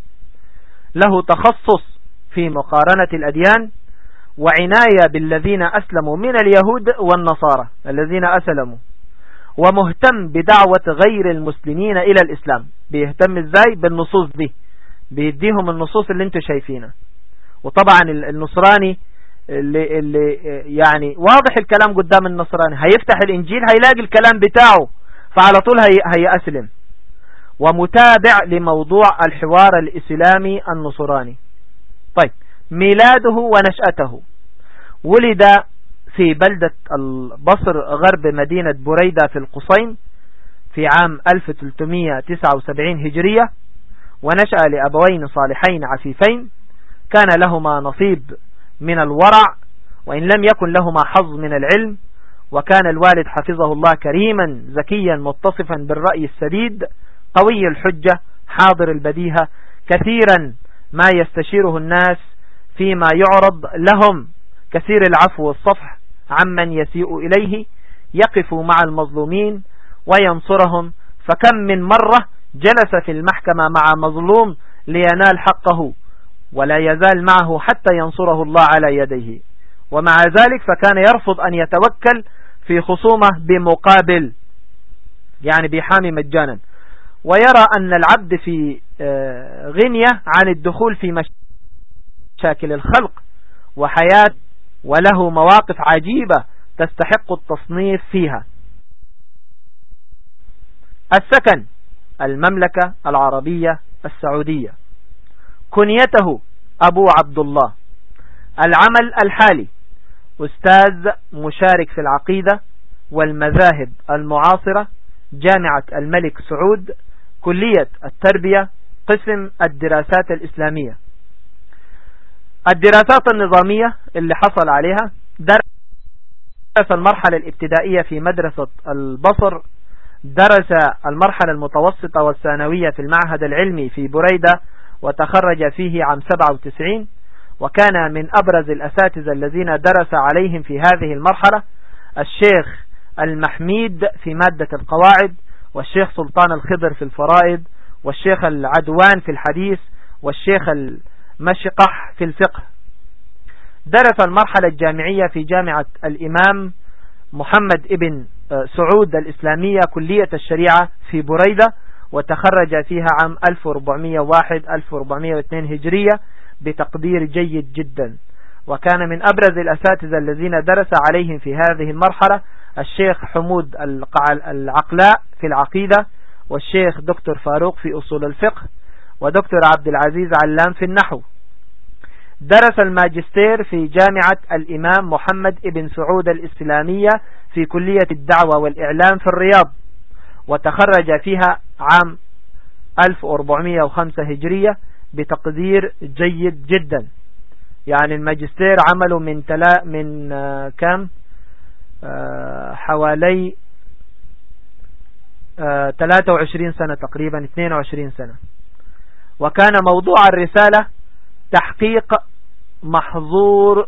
له تخصص في مقارنة الأديان وعناية بالذين أسلموا من اليهود والنصارى الذين أسلموا ومهتم بدعوة غير المسلمين إلى الإسلام. بيهتم إزاي؟ بالنصوص دي. بيديهم النصوص اللي أنتوا شايفينها. وطبعا النصراني اللي, اللي يعني واضح الكلام قدام النصراني. هيفتح الإنجيل هيلاقي الكلام بتاعه فعلى طول هي هيأسلم. ومتابع لموضوع الحوار الإسلامي النصراني. طيب ميلاده ونشأته. ولد في بلدة البصر غرب مدينة بريدة في القصيم في عام 1379 هجرية. ونشأ لأبوين صالحين عفيفين كان لهما نصيب من الورع وإن لم يكن لهما حظ من العلم وكان الوالد حفظه الله كريما زكيا متصفا بالرأي السديد قوي الحجة حاضر البديهة كثيرا ما يستشيره الناس فيما يعرض لهم كثير العفو والصفح عمن يسيء إليه يقف مع المظلومين وينصرهم فكم من مرة جلس في المحكمة مع مظلوم لينال حقه ولا يزال معه حتى ينصره الله على يديه. ومع ذلك فكان يرفض أن يتوكل في خصومة بمقابل يعني بحامي مجانا. ويرى أن العبد في آه، غنية عن الدخول في مشاكل الخلق وحياة وله مواقف عجيبة تستحق التصنيف فيها. السكن المملكة العربية السعودية. كنيته أبو عبد الله العمل الحالي. أستاذ مشارك في العقيدة والمذاهب المعاصرة جامعة الملك سعود كلية التربية قسم الدراسات الإسلامية. الدراسات النظامية اللي حصل عليها درس المرحلة الابتدائية في مدرسة البصر درس المرحلة المتوسطة والثانوية في المعهد العلمي في بريدة وتخرج فيه عام 97 وكان من أبرز الأساتذة الذين درس عليهم في هذه المرحلة الشيخ المحميد في مادة القواعد والشيخ سلطان الخضر في الفرائض والشيخ العدوان في الحديث والشيخ المشقح في الفقه. درس المرحلة الجامعية في جامعة الإمام محمد ابن سعود الإسلامية كلية الشريعة في بريدة وتخرج فيها عام 1401-1402 هجرية بتقدير جيد جدا. وكان من أبرز الأساتذة الذين درس عليهم في هذه المرحلة الشيخ حمود العقلاء في العقيدة والشيخ دكتور فاروق في أصول الفقه ودكتور عبد العزيز علام في النحو. درس الماجستير في جامعة الإمام محمد ابن سعود الإسلامية في كلية الدعوة والإعلام في الرياض وتخرج فيها عام 1405 هجرية بتقدير جيد جدا. يعني الماجستير عمله من تلا من آه، كم آه، حوالي 23 آه، سنة تقريبا 22 سنة. وكان موضوع الرسالة تحقيق محظور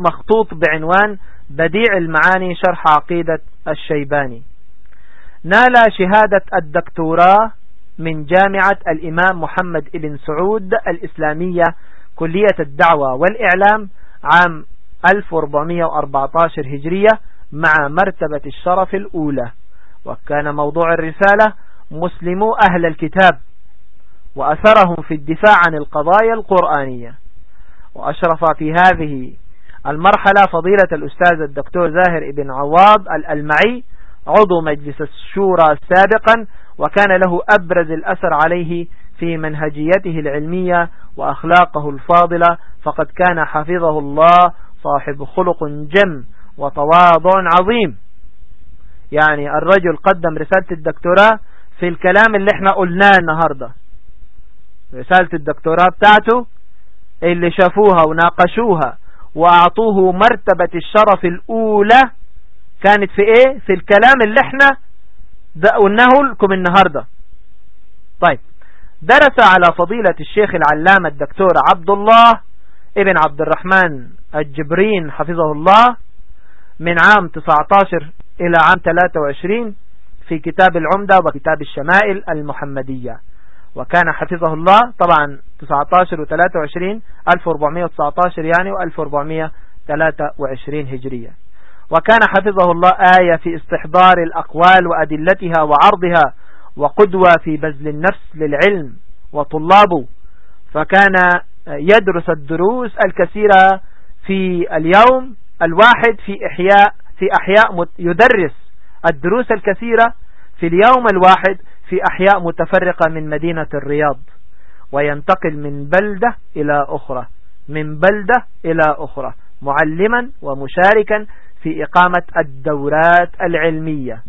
مخطوط بعنوان بديع المعاني شرح عقيدة الشيباني. نال شهادة الدكتوراه من جامعة الإمام محمد بن سعود الإسلامية كلية الدعوة والإعلام عام 1414 هجرية مع مرتبة الشرف الأولى. وكان موضوع الرسالة مسلمو أهل الكتاب. وأثرهم في الدفاع عن القضايا القرآنية. وأشرف في هذه المرحلة فضيلة الأستاذ الدكتور زاهر ابن عواض الألمعي عضو مجلس الشورى سابقا وكان له أبرز الأثر عليه في منهجيته العلمية وأخلاقه الفاضلة فقد كان حفظه الله صاحب خلق جم وتواضع عظيم. يعني الرجل قدم رسالة الدكتوراه في الكلام اللي إحنا قلناه النهاردة. رسالة الدكتوراه بتاعته اللي شافوها وناقشوها وأعطوه مرتبة الشرف الأولى كانت في إيه؟ في الكلام اللي إحنا قلناه لكم النهاردة. طيب درس على فضيلة الشيخ العلامة الدكتور عبد الله ابن عبد الرحمن الجبرين حفظه الله من عام 19 إلى عام 23 في كتاب العمدة وكتاب الشمائل المحمدية. وكان حفظه الله طبعا 19 و 23 1419 يعني و 1423 هجرية. وكان حفظه الله آية في استحضار الأقوال وأدلتها وعرضها وقدوة في بذل النفس للعلم وطلابه. فكان يدرس الدروس الكثيرة في اليوم الواحد في إحياء في أحياء يدرس الدروس الكثيرة في اليوم الواحد في أحياء متفرقة من مدينة الرياض وينتقل من بلدة إلى أخرى من بلدة إلى أخرى معلما ومشاركا في إقامة الدورات العلمية.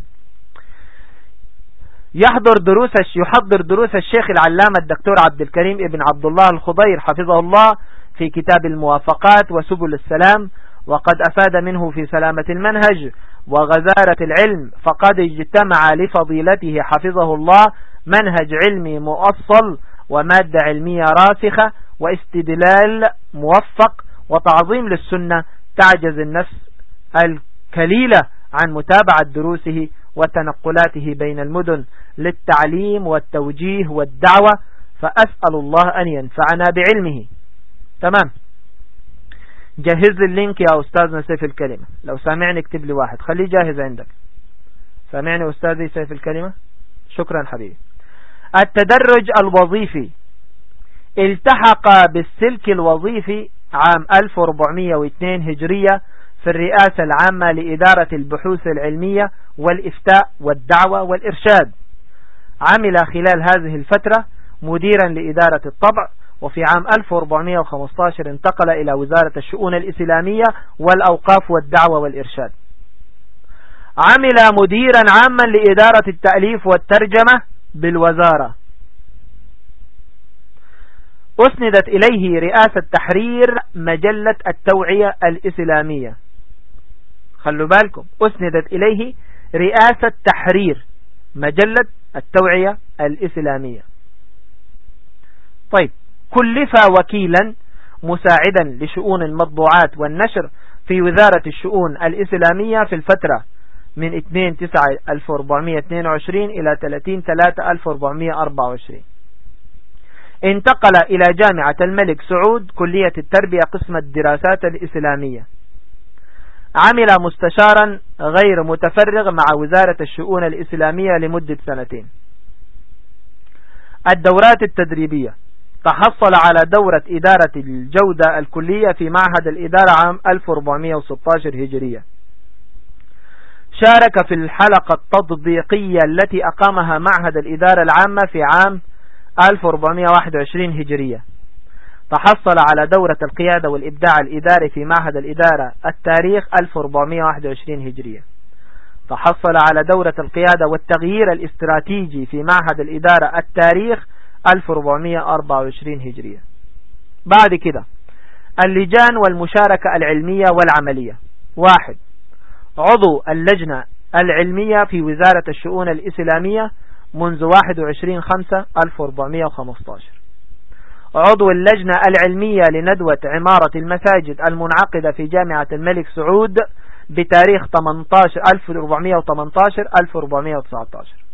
يحضر دروس يحضر دروس الشيخ العلامة الدكتور عبد الكريم ابن عبد الله الخضير حفظه الله في كتاب الموافقات وسبل السلام وقد أفاد منه في سلامة المنهج وغزارة العلم فقد اجتمع لفضيلته حفظه الله منهج علمي مؤصل ومادة علمية راسخة واستدلال موفق وتعظيم للسنة تعجز النفس الكليلة عن متابعة دروسه وتنقلاته بين المدن للتعليم والتوجيه والدعوة فأسأل الله أن ينفعنا بعلمه. تمام؟ جهز لي ال link يا أستاذنا سيف الكلمة. لو سامعني اكتب لي واحد. خليه جاهز عندك. سامعني أستاذي سيف الكلمة؟ شكرا حبيبي. التدرج الوظيفي. التحق بالسلك الوظيفي عام 1402 هجرية في الرئاسة العامة لإدارة البحوث العلمية والإفتاء والدعوة والإرشاد. عمل خلال هذه الفترة مديرا لإدارة الطبع وفي عام 1415 انتقل إلى وزارة الشؤون الإسلامية والأوقاف والدعوة والإرشاد. عمل مديرا عاما لإدارة التأليف والترجمة بالوزارة. أسندت إليه رئاسة تحرير مجلة التوعية الإسلامية. خلوا بالكم أسندت إليه رئاسة تحرير مجلة التوعية الإسلامية. طيب كلف وكيلا مساعدا لشؤون المطبوعات والنشر في وزارة الشؤون الإسلامية في الفترة من 2/9/1422 إلى 30/3/1424 انتقل إلى جامعة الملك سعود كلية التربية قسم الدراسات الإسلامية. عمل مستشارا غير متفرغ مع وزارة الشؤون الإسلامية لمدة سنتين. الدورات التدريبية. تحصل على دورة إدارة الجودة الكلية في معهد الإدارة عام 1416 هجرية. شارك في الحلقة التطبيقية التي أقامها معهد الإدارة العامة في عام 1421 هجرية. تحصل على دورة القيادة والإبداع الإداري في معهد الإدارة التاريخ 1421 هجرية. تحصل على دورة القيادة والتغيير الاستراتيجي في معهد الإدارة التاريخ 1424 هجرية. بعد كده اللجان والمشاركة العلمية والعملية. واحد عضو اللجنة العلمية في وزارة الشؤون الإسلامية منذ 21 5 1415 عضو اللجنة العلمية لندوة عمارة المساجد المنعقدة في جامعة الملك سعود بتاريخ 18 1418 1419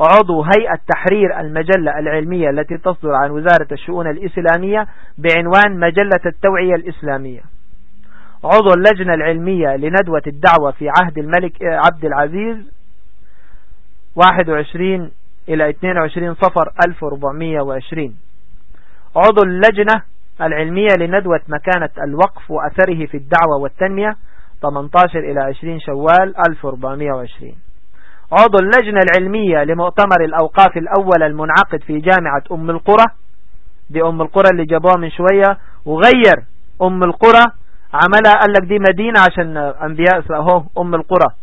عضو هيئة تحرير المجلة العلمية التي تصدر عن وزارة الشؤون الإسلامية بعنوان مجلة التوعية الإسلامية. عضو اللجنة العلمية لندوة الدعوة في عهد الملك عبد العزيز 21 إلى 22 صفر 1420 عضو اللجنة العلمية لندوة مكانة الوقف وأثره في الدعوة والتنمية 18 إلى 20 شوال 1420 عضو اللجنة العلمية لمؤتمر الأوقاف الأول المنعقد في جامعة أم القرى. دي أم القرى اللي جابوها من شوية. وغير أم القرى عملها قال لك دي مدينة عشان أنبياء اهو أم القرى.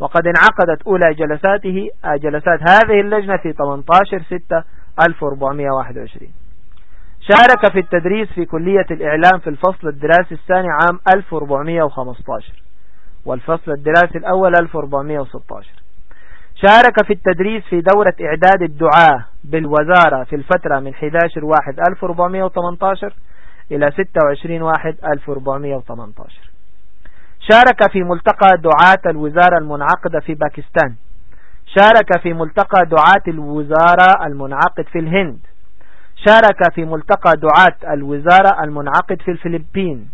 وقد انعقدت أولى جلساته جلسات هذه اللجنة في 18 6 1421 شارك في التدريس في كلية الإعلام في الفصل الدراسي الثاني عام 1415 والفصل الدراسي الأول 1416 شارك في التدريس في دورة إعداد الدعاة بالوزارة في الفترة من 11 واحد 1418 إلى 26 واحد 1418 شارك في ملتقى دعاة الوزارة المنعقدة في باكستان. شارك في ملتقى دعاة الوزارة المنعقد في الهند. شارك في ملتقى دعاة الوزارة المنعقد في الفلبين.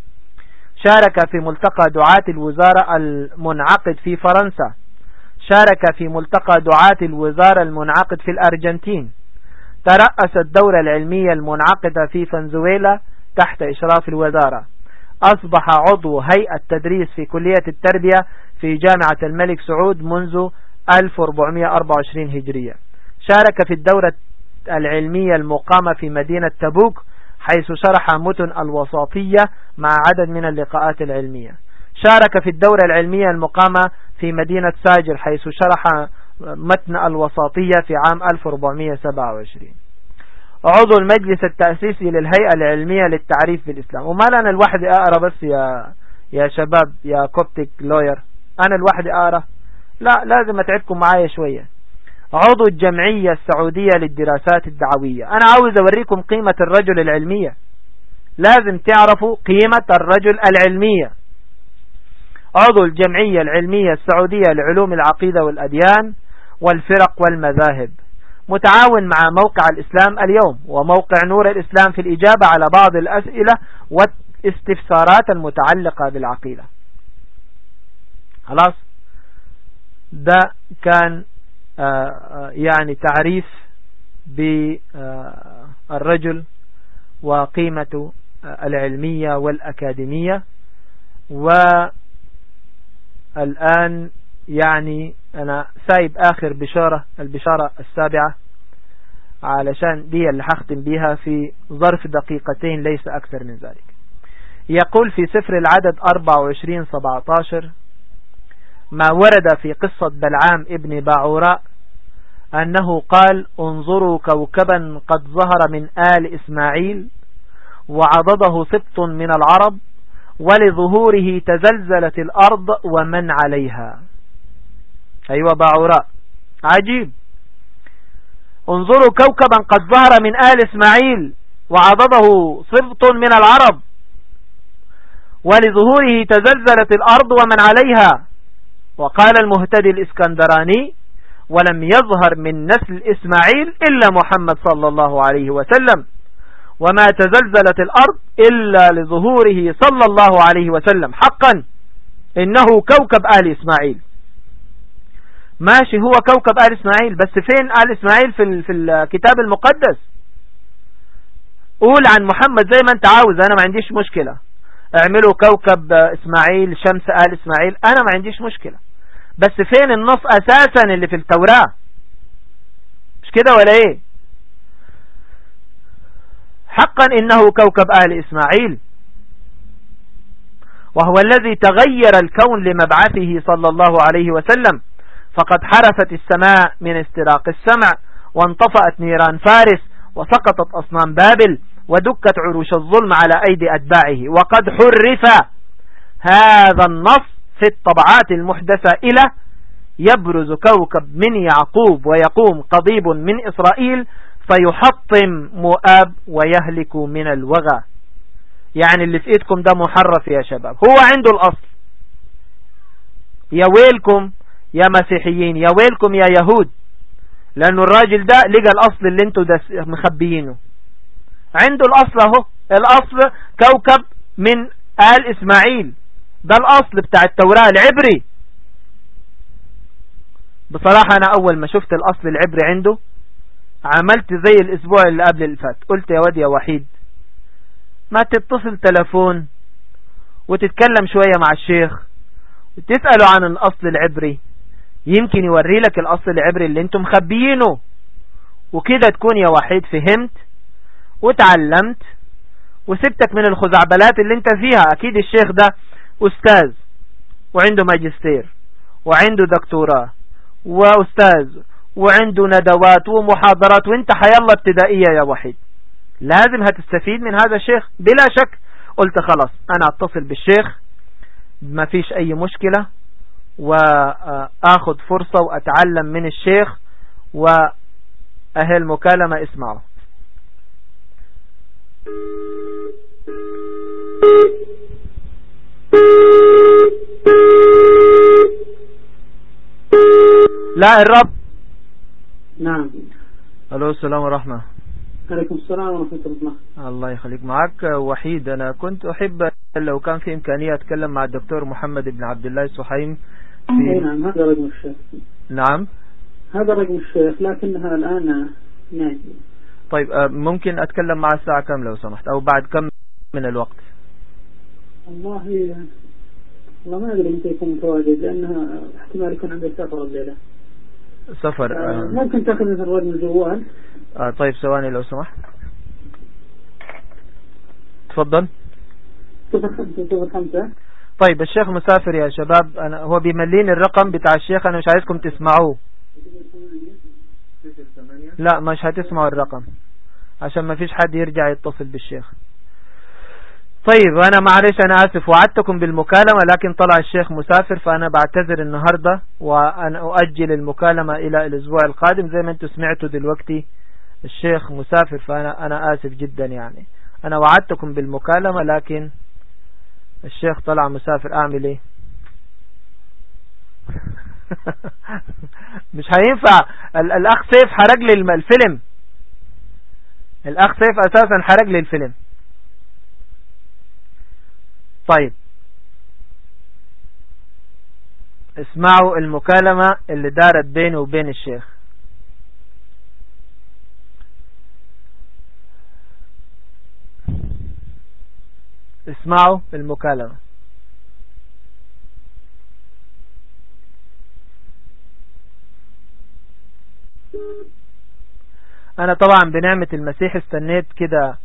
شارك في ملتقى دعاة الوزارة المنعقد في فرنسا. شارك في ملتقى دعاة الوزارة المنعقد في الأرجنتين. ترأس الدورة العلمية المنعقدة في فنزويلا تحت إشراف الوزارة. أصبح عضو هيئة تدريس في كلية التربية في جامعة الملك سعود منذ 1424 هجرية. شارك في الدورة العلمية المقامة في مدينة تبوك حيث شرح متن الوساطية مع عدد من اللقاءات العلمية. شارك في الدورة العلمية المقامة في مدينة ساجر حيث شرح متن الوساطية في عام 1427 عضو المجلس التأسيسي للهيئة العلمية للتعريف بالإسلام. وما لنا الواحد أقرأ بس يا يا شباب يا كوبتك لوير. أنا الواحد أقرأ. لا لازم أتعبكم معايا شوية. عضو الجمعية السعودية للدراسات الدعوية. أنا عاوز أوريكم قيمة الرجل العلمية. لازم تعرفوا قيمة الرجل العلمية. عضو الجمعية العلمية السعودية لعلوم العقيدة والأديان والفرق والمذاهب. متعاون مع موقع الإسلام اليوم وموقع نور الإسلام في الإجابة على بعض الأسئلة والاستفسارات المتعلقة بالعقيدة. خلاص؟ ده كان آه، آه، يعني تعريف بالرجل وقيمة العلمية والأكاديمية. والآن يعني أنا سايب آخر بشارة البشارة السابعة علشان دي اللي حختم بيها في ظرف دقيقتين ليس أكثر من ذلك. يقول في سفر العدد 24-17 ما ورد في قصة بلعام ابن باعوراء أنه قال انظروا كوكبا قد ظهر من آل إسماعيل وعضده سبط من العرب ولظهوره تزلزلت الأرض ومن عليها. أيوة باعوراء. عجيب. انظروا كوكبا قد ظهر من آل إسماعيل وعضده سبط من العرب. ولظهوره تزلزلت الأرض ومن عليها. وقال المهتدي الإسكندراني ولم يظهر من نسل إسماعيل إلا محمد صلى الله عليه وسلم. وما تزلزلت الأرض إلا لظهوره صلى الله عليه وسلم. حقا إنه كوكب آل إسماعيل. ماشي هو كوكب آل إسماعيل بس فين آل إسماعيل؟ في, في الكتاب المقدس. قول عن محمد زي ما أنت عاوز أنا ما عنديش مشكلة. اعملوا كوكب إسماعيل شمس آل إسماعيل أنا ما عنديش مشكلة. بس فين النص أساسا اللي في التوراة؟ مش كده ولا إيه؟ حقا إنه كوكب آل إسماعيل. وهو الذي تغير الكون لمبعثه صلى الله عليه وسلم. فقد حرفت السماء من استراق السمع وانطفأت نيران فارس وسقطت أصنام بابل ودكت عروش الظلم على أيدي أتباعه. وقد حرف هذا النص في الطبعات المحدثة إلى يبرز كوكب من يعقوب ويقوم قضيب من إسرائيل فيحطم مؤاب ويهلك من الوغى. يعني اللي في ايدكم ده محرف يا شباب. هو عنده الأصل. يا ويلكم يا مسيحيين يا ويلكم يا يهود. لأنه الراجل ده لقى الأصل اللي أنتوا مخبيينه. عنده الأصل أهو. الأصل كوكب من آل إسماعيل. ده الأصل بتاع التوراة العبري. بصراحة أنا أول ما شفت الأصل العبري عنده عملت زي الأسبوع اللي قبل الفات قلت يا واد يا وحيد ما تتصل تلفون وتتكلم شوية مع الشيخ وتسأله عن الأصل العبري. يمكن يوري لك الأصل العبري اللي أنتم مخبيينه. وكده تكون يا وحيد فهمت وتعلمت وسبتك من الخزعبلات اللي انت فيها. أكيد الشيخ ده أستاذ وعنده ماجستير وعنده دكتوراه وأستاذ وعنده ندوات ومحاضرات. وانت حيالله ابتدائية يا وحيد. لازم هتستفيد من هذا الشيخ بلا شك. قلت خلاص أنا أتصل بالشيخ. ما فيش أي مشكلة. وأخذ فرصة وأتعلم من الشيخ. وأهل مكالمة اسمعه لا الرب. نعم. ألو السلام ورحمة. عليكم السلام ورحمة الله. الله يخليك معك. وحيد أنا كنت أحب لو كان في إمكانية أتكلم مع الدكتور محمد بن عبد الله السحيم في نعم هذا رقم الشيخ. نعم. هذا رقم الشيخ لكنها الآن نعم طيب آه، ممكن أتكلم مع الساعة كم لو سمحت أو بعد كم من الوقت؟ والله والله ما أدري متى يكون متواجد لأنها احتمال يكون عنده سفر الليلة سفر آه, آه. ممكن تأخذ مثل رقم الجوال آه طيب ثواني لو سمحت. تفضل. طيب الشيخ مسافر يا شباب. أنا هو بيمليني الرقم بتاع الشيخ أنا مش عايزكم تسمعوه. لا مش هتسمعوا الرقم عشان ما فيش حد يرجع يتصل بالشيخ. طيب أنا معلش أنا آسف وعدتكم بالمكالمة لكن طلع الشيخ مسافر فأنا بعتذر النهاردة وأنا أؤجل المكالمة إلى الأسبوع القادم. زي ما أنتم سمعتوا دلوقتي الشيخ مسافر فأنا أنا آسف جدا يعني. أنا وعدتكم بالمكالمة لكن الشيخ طلع مسافر أعمل إيه؟ (laughs) مش هينفع. الأخ سيف حرج لي الفيلم. الأخ سيف أساسا حرج لي الفيلم. طيب. اسمعوا المكالمة اللي دارت بيني وبين الشيخ. اسمعوا المكالمة. أنا طبعا بنعمة المسيح استنيت كده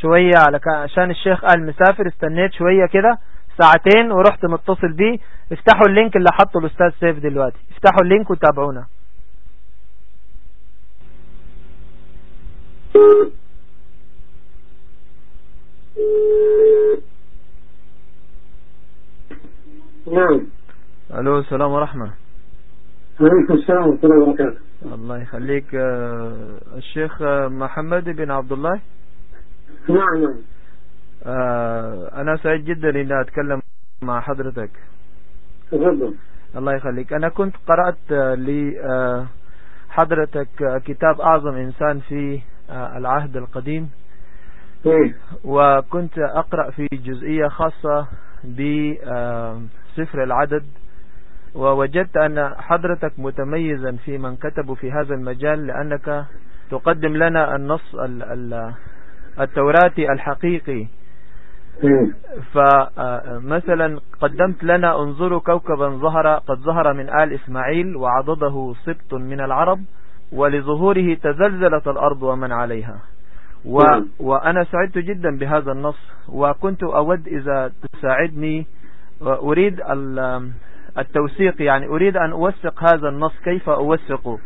شوية على عشان الشيخ قال مسافر استنيت شوية كده ساعتين ورحت متصل بيه. افتحوا ال link اللي حطه الأستاذ سيف دلوقتي. افتحوا ال link وتابعونا. نعم. ألو السلام ورحمة عليكم السلام ورحمة الله وبركاته. الله يخليك آه، الشيخ محمد بن عبد الله. نعم نعم. آه، أنا سعيد جدا إني أتكلم مع حضرتك. تفضل. الله يخليك. أنا كنت قرأت لحضرتك كتاب أعظم إنسان في آه، العهد القديم. إيه. وكنت أقرأ في جزئية خاصة بسفر العدد. ووجدت أن حضرتك متميزا في من كتبوا في هذا المجال لأنك تقدم لنا النص التوراتي الحقيقي. فمثلا قدمت لنا انظروا كوكبا ظهر قد ظهر من آل إسماعيل وعضده سبط من العرب ولظهوره تزلزلت الأرض ومن عليها. و. وأنا سعدت جدا بهذا النص وكنت أود إذا تساعدني أريد التوثيق يعني أريد أن أوثق هذا النص كيف أوثقه؟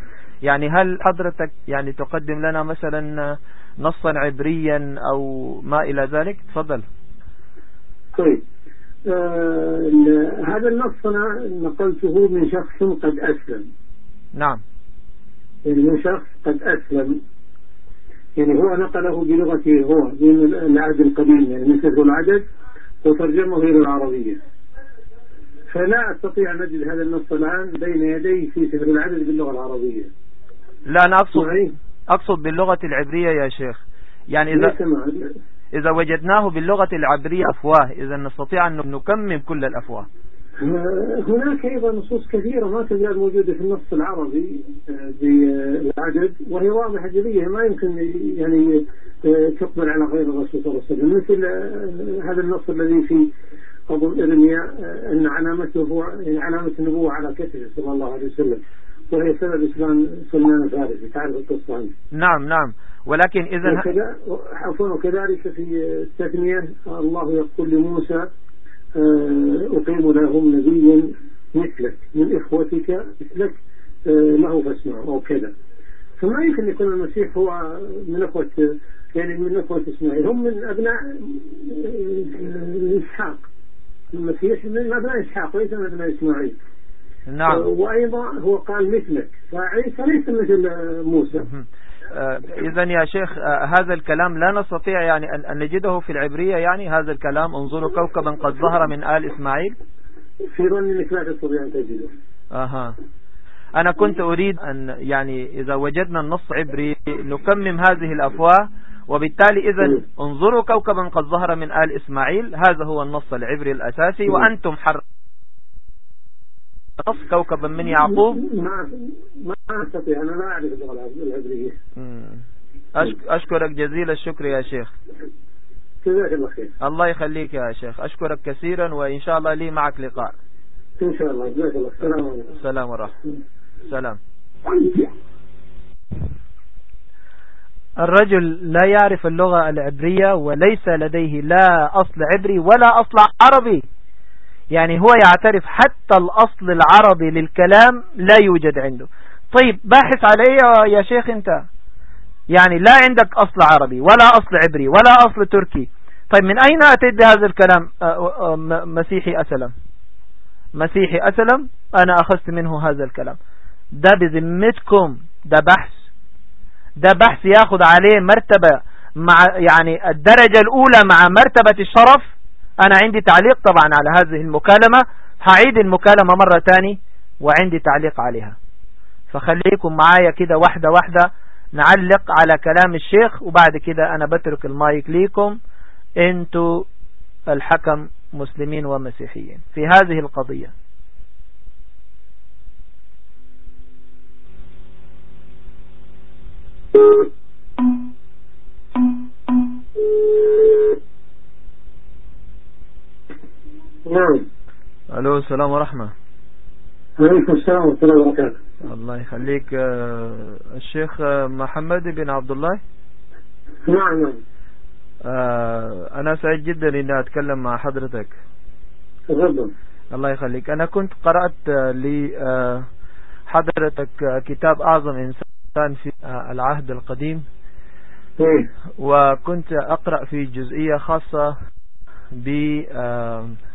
يعني هل حضرتك يعني تقدم لنا مثلا نصا عبريا أو ما إلى ذلك؟ تفضل. طيب. آه هذا النص أنا نقلته من شخص قد أسلم. نعم. يعني من شخص قد أسلم. يعني هو نقله بلغته هو من العهد القديم يعني من العدد وترجمه إلى العربية. فلا أستطيع أن أجد هذا النص الآن بين يدي في سفر العدد باللغة العربية. لا أنا أقصد أقصد باللغة العبرية يا شيخ. يعني إذا إذا وجدناه باللغة العبرية أفواه إذا نستطيع أن نكمم كل الأفواه. هناك أيضا نصوص كثيرة ما تزال موجودة في النص العربي آه، بالعدد وهي واضحة جلية ما يمكن يعني آه، تقبل على غير الرسول صلى الله عليه وسلم. مثل آه، هذا النص الذي في أظن إرميا أن علامته هو يعني علامة النبوة على كتفه صلى الله عليه وسلم. وهي سبب إسلام سلمان الفارسي. تعرف القصة عنه؟ نعم نعم. ولكن إذا عفوا وكذلك في التثنية الله يقول لموسى أقيم لهم نبيا مثلك من إخوتك مثلك آه، له فاسمع أو كذا. فما يمكن يكون المسيح هو من أخوة يعني من أخوة إسماعيل. هم من أبناء آه، إسحاق. المسيح من أبناء إسحاق وليس من أبناء إسماعيل. نعم. وأيضا هو قال مثلك. فعيسى ليس مثل موسى. آه، إذا يا شيخ آه، هذا الكلام لا نستطيع يعني أن نجده في العبرية يعني هذا الكلام انظروا كوكبا قد ظهر من آل إسماعيل. في ظن أنك لا تستطيع أن تجده. أها. أنا كنت أريد أن يعني إذا وجدنا النص عبري نكمم هذه الأفواه وبالتالي إذا انظروا كوكبا قد ظهر من آل إسماعيل هذا هو النص العبري الأساسي وأنتم حر نص كوكبا من يعقوب. ما ما استطيع أنا لا أعرف اللغة العبرية. أشكرك جزيل الشكر يا شيخ. جزاك الله خير. الله يخليك يا شيخ. أشكرك كثيرا وإن شاء الله لي معك لقاء. إن شاء الله. جزاك الله السلام عليكم. السلام ورحمه سلام. الرجل لا يعرف اللغة العبرية وليس لديه لا أصل عبري ولا أصل عربي. يعني هو يعترف حتى الأصل العربي للكلام لا يوجد عنده. طيب باحث علي يا شيخ انت. يعني لا عندك أصل عربي ولا أصل عبري ولا أصل تركي. طيب من أين أتيت بهذا الكلام؟ آه، آه، مسيحي أسلم. مسيحي أسلم أنا أخذت منه هذا الكلام. ده بذمتكم ده بحث. ده بحث ياخذ عليه مرتبة مع يعني الدرجة الأولى مع مرتبة الشرف أنا عندي تعليق طبعا على هذه المكالمة هعيد المكالمة مرة تاني وعندي تعليق عليها. فخليكم معايا كده واحدة واحدة نعلق على كلام الشيخ وبعد كده أنا بترك المايك ليكم. أنتوا الحكم مسلمين ومسيحيين في هذه القضية. نعم. ألو السلام ورحمة. عليكم السلام ورحمة الله وبركاته. الله يخليك آه، الشيخ محمد بن عبد الله؟ نعم نعم. آه، أنا سعيد جدا إني أتكلم مع حضرتك. تفضل. الله يخليك. أنا كنت قرأت لحضرتك كتاب أعظم إنسان في العهد القديم. إيه. وكنت أقرأ في جزئية خاصة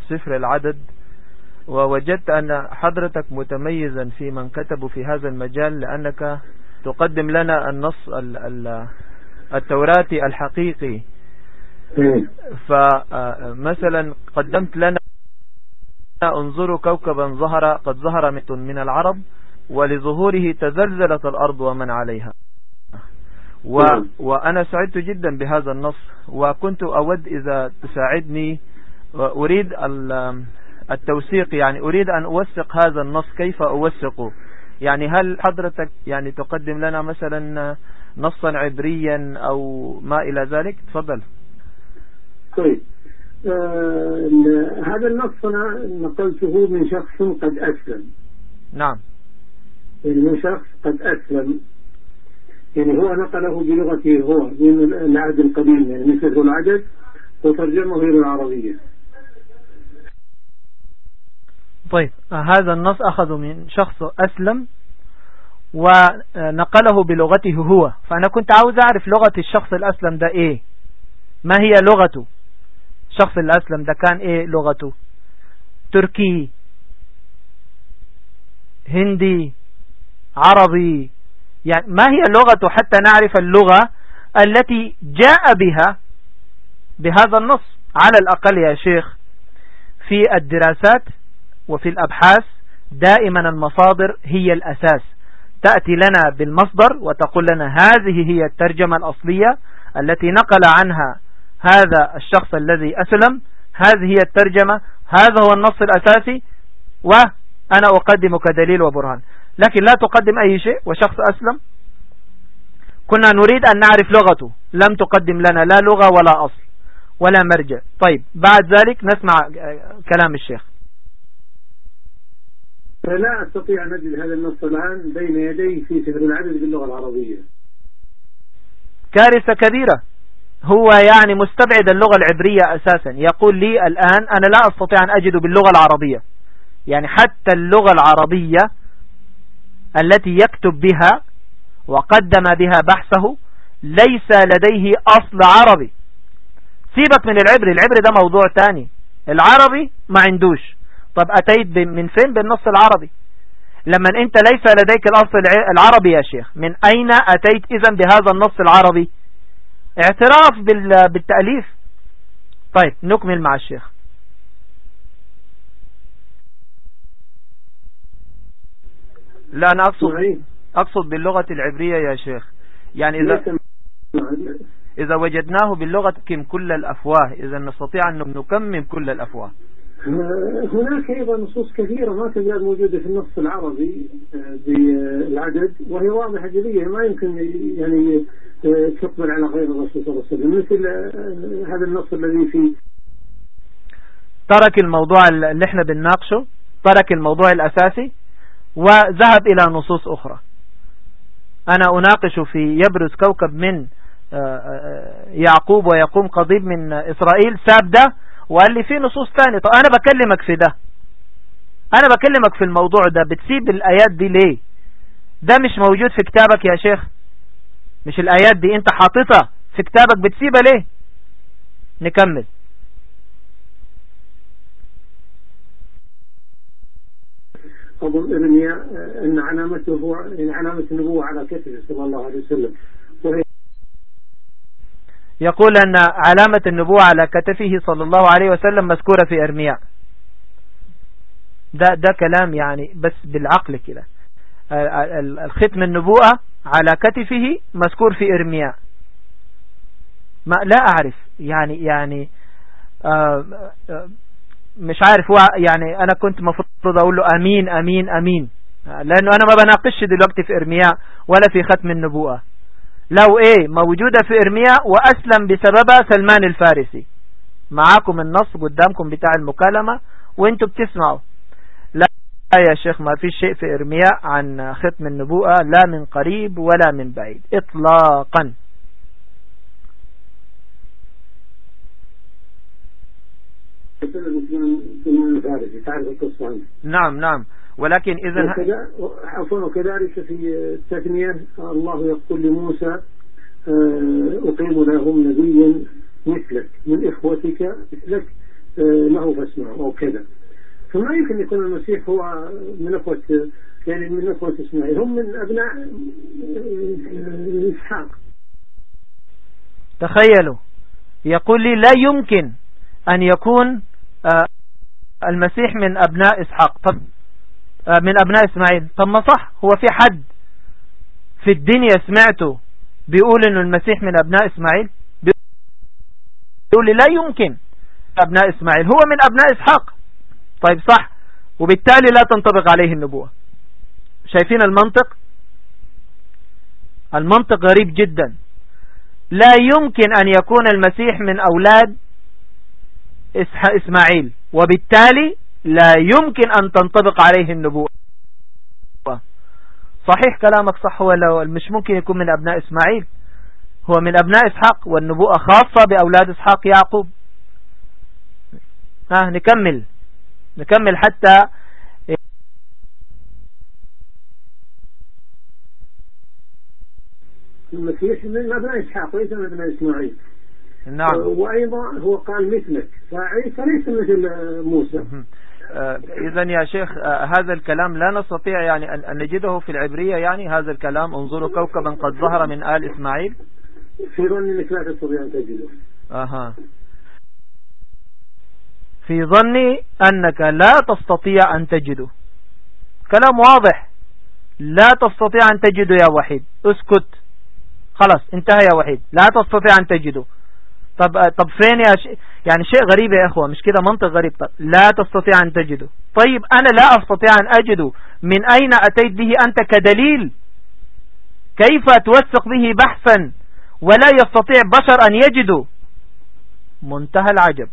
بسفر العدد ووجدت أن حضرتك متميزا في من كتبوا في هذا المجال لأنك تقدم لنا النص التوراتي الحقيقي. إيه. فمثلا قدمت لنا انظروا كوكبا ظهر قد ظهر من العرب ولظهوره تزلزلت الأرض ومن عليها. و نعم. وأنا سعدت جدا بهذا النص وكنت أود إذا تساعدني أريد ال- التوثيق يعني أريد أن أوثق هذا النص كيف أوثقه؟ يعني هل حضرتك يعني تقدم لنا مثلا نصا عبريا أو ما إلى ذلك؟ تفضل. طيب. آه هذا النص أنا نقلته من شخص قد أسلم. نعم. يعني من شخص قد أسلم. يعني هو نقله بلغته هو من العهد القديم يعني مثل العدد وترجمه إلى العربية. طيب هذا النص أخذه من شخص أسلم ونقله بلغته هو. فأنا كنت عاوز أعرف لغة الشخص الأسلم ده إيه؟ ما هي لغته؟ الشخص الأسلم ده كان إيه لغته؟ تركي هندي عربي. يعني ما هي لغته حتى نعرف اللغة التي جاء بها بهذا النص؟ على الأقل يا شيخ في الدراسات وفي الأبحاث دائما المصادر هي الأساس. تأتي لنا بالمصدر وتقول لنا هذه هي الترجمة الأصلية التي نقل عنها هذا الشخص الذي أسلم. هذه هي الترجمة. هذا هو النص الأساسي. وأنا أقدمك دليل وبرهان. لكن لا تقدم أي شيء وشخص أسلم. كنا نريد أن نعرف لغته. لم تقدم لنا لا لغة ولا أصل ولا مرجع. طيب بعد ذلك نسمع كلام الشيخ. فلا أستطيع أن أجد هذا النص الآن بين يدي في سفر العدد باللغة العربية. كارثة كبيرة. هو يعني مستبعد اللغة العبرية أساسا. يقول لي الآن أنا لا أستطيع أن أجد باللغة العربية. يعني حتى اللغة العربية التي يكتب بها وقدم بها بحثه ليس لديه أصل عربي. سيبك من العبري العبري ده موضوع تاني. العربي ما عندوش. طب أتيت من فين؟ بالنص العربي. لما أنت ليس لديك الأصل العربي يا شيخ. من أين أتيت إذن بهذا النص العربي؟ اعتراف بالتأليف. طيب نكمل مع الشيخ. لا أنا أقصد أقصد باللغة العبرية يا شيخ. يعني إذا إذا وجدناه باللغة كم كل الأفواه. إذا نستطيع أن نكمم كل الأفواه. هناك أيضا نصوص كثيرة ما تزال موجودة في النص العربي بالعدد وهي واضحة جلية ما يمكن يعني تقبل على غير الرسول صلى الله عليه وسلم مثل هذا النص الذي فيه ترك الموضوع اللي إحنا بنناقشه ترك الموضوع الأساسي وذهب إلى نصوص أخرى. أنا أناقش في يبرز كوكب من يعقوب ويقوم قضيب من إسرائيل ساب ده وقال لي في نصوص تانية. طب أنا بكلمك في ده. أنا بكلمك في الموضوع ده. بتسيب الآيات دي ليه؟ ده مش موجود في كتابك يا شيخ. مش الآيات دي. أنت حاططها في كتابك. بتسيبها ليه؟ نكمل. أظن أن علامة النبوة على كتفه صلى الله عليه وسلم. يقول أن علامة النبوة على كتفه صلى الله عليه وسلم مذكورة في إرمياء ده, ده كلام يعني بس بالعقل كده. الختم النبوءة على كتفه مذكور في إرمياء ما لا أعرف. يعني يعني آه، آه، مش عارف. هو يعني أنا كنت مفروض أقول له أمين أمين أمين. لأنه أنا ما بناقش دلوقتي في إرمياء ولا في ختم النبوءة. لو إيه موجودة في إرمياء وأسلم بسببها سلمان الفارسي. معاكم النص قدامكم بتاع المكالمة وإنتوا بتسمعوا. لا يا شيخ ما في شيء في إرمياء عن ختم النبوءة لا من قريب ولا من بعيد نعم نعم. ولكن إذا عفوا وكذلك في التثنية الله يقول لموسى آه، أقيم لهم نبيا مثلك من إخوتك مثلك آه، له فاسمع أو كذا. فما يمكن يكون المسيح هو من أخوة يعني من أخوة إسماعيل هم من أبناء آه، إسحاق. تخيلوا يقول لي لا يمكن أن يكون المسيح من أبناء إسحاق. طب آه، من أبناء إسماعيل. طب ما صح هو في حد في الدنيا سمعته بيقول إنه المسيح من أبناء إسماعيل؟ بيقول لي لا يمكن أبناء إسماعيل. هو من أبناء إسحاق. طيب صح. وبالتالي لا تنطبق عليه النبوة. شايفين المنطق؟ المنطق غريب جدا. لا يمكن أن يكون المسيح من أولاد إسماعيل. وبالتالي لا يمكن أن تنطبق عليه النبوة. صحيح كلامك صح ولا مش ممكن يكون من أبناء إسماعيل. هو من أبناء إسحاق والنبوءة خاصة بأولاد إسحاق يعقوب. ها نكمل. نكمل حتى المسيح من أبناء إسحاق ليس من أبناء إسماعيل. نعم. وأيضا هو قال مثلك. فعيسى ليس مثل موسى. آه، إذا يا شيخ آه، هذا الكلام لا نستطيع يعني أن نجده في العبرية يعني هذا الكلام. انظروا كوكبا قد ظهر من آل إسماعيل. في ظني أنك لا تستطيع أن تجده. أها. في ظني أنك لا تستطيع أن تجده. كلام واضح. لا تستطيع أن تجده يا وحيد. اسكت. خلاص انتهى يا وحيد. لا تستطيع أن تجده. طب طب فين يا ش... يعني شيء غريب يا إخوة مش كده؟ منطق غريب. طب لا تستطيع أن تجده. طيب أنا لا أستطيع أن أجده. من أين أتيت به أنت كدليل؟ كيف توثق به بحثا ولا يستطيع بشر أن يجدوا؟ منتهى العجب.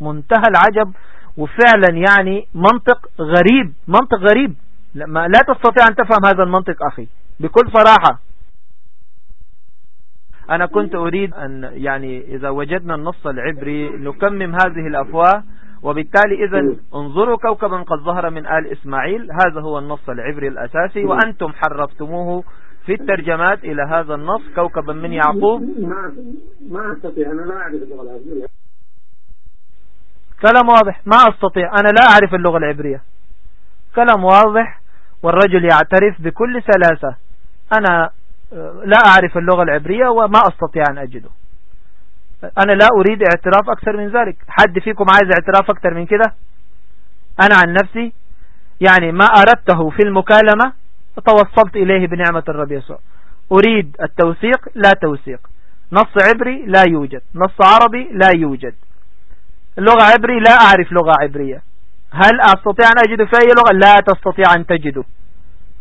منتهى العجب وفعلا يعني منطق غريب منطق غريب. لا تستطيع أن تفهم هذا المنطق أخي بكل صراحة. أنا كنت أريد أن يعني إذا وجدنا النص العبري نكمم هذه الأفواه وبالتالي إذا انظروا كوكبا قد ظهر من آل إسماعيل هذا هو النص العبري الأساسي وأنتم حرفتموه في الترجمات إلى هذا النص كوكبا من يعقوب. ما أستطيع أنا لا أعرف اللغة العبرية كلام واضح. ما أستطيع أنا لا أعرف اللغة العبرية. كلام واضح والرجل يعترف بكل سلاسة. أنا لا أعرف اللغة العبرية وما أستطيع أن أجده. أنا لا أريد اعتراف أكثر من ذلك. حد فيكم عايز اعتراف أكثر من كده؟ أنا عن نفسي يعني ما أردته في المكالمة توصلت إليه بنعمة الرب يسوع. أريد التوثيق لا توثيق. نص عبري لا يوجد. نص عربي لا يوجد. اللغة عبري لا أعرف لغة عبرية. هل أستطيع أن أجد في أي لغة؟ لا تستطيع أن تجده.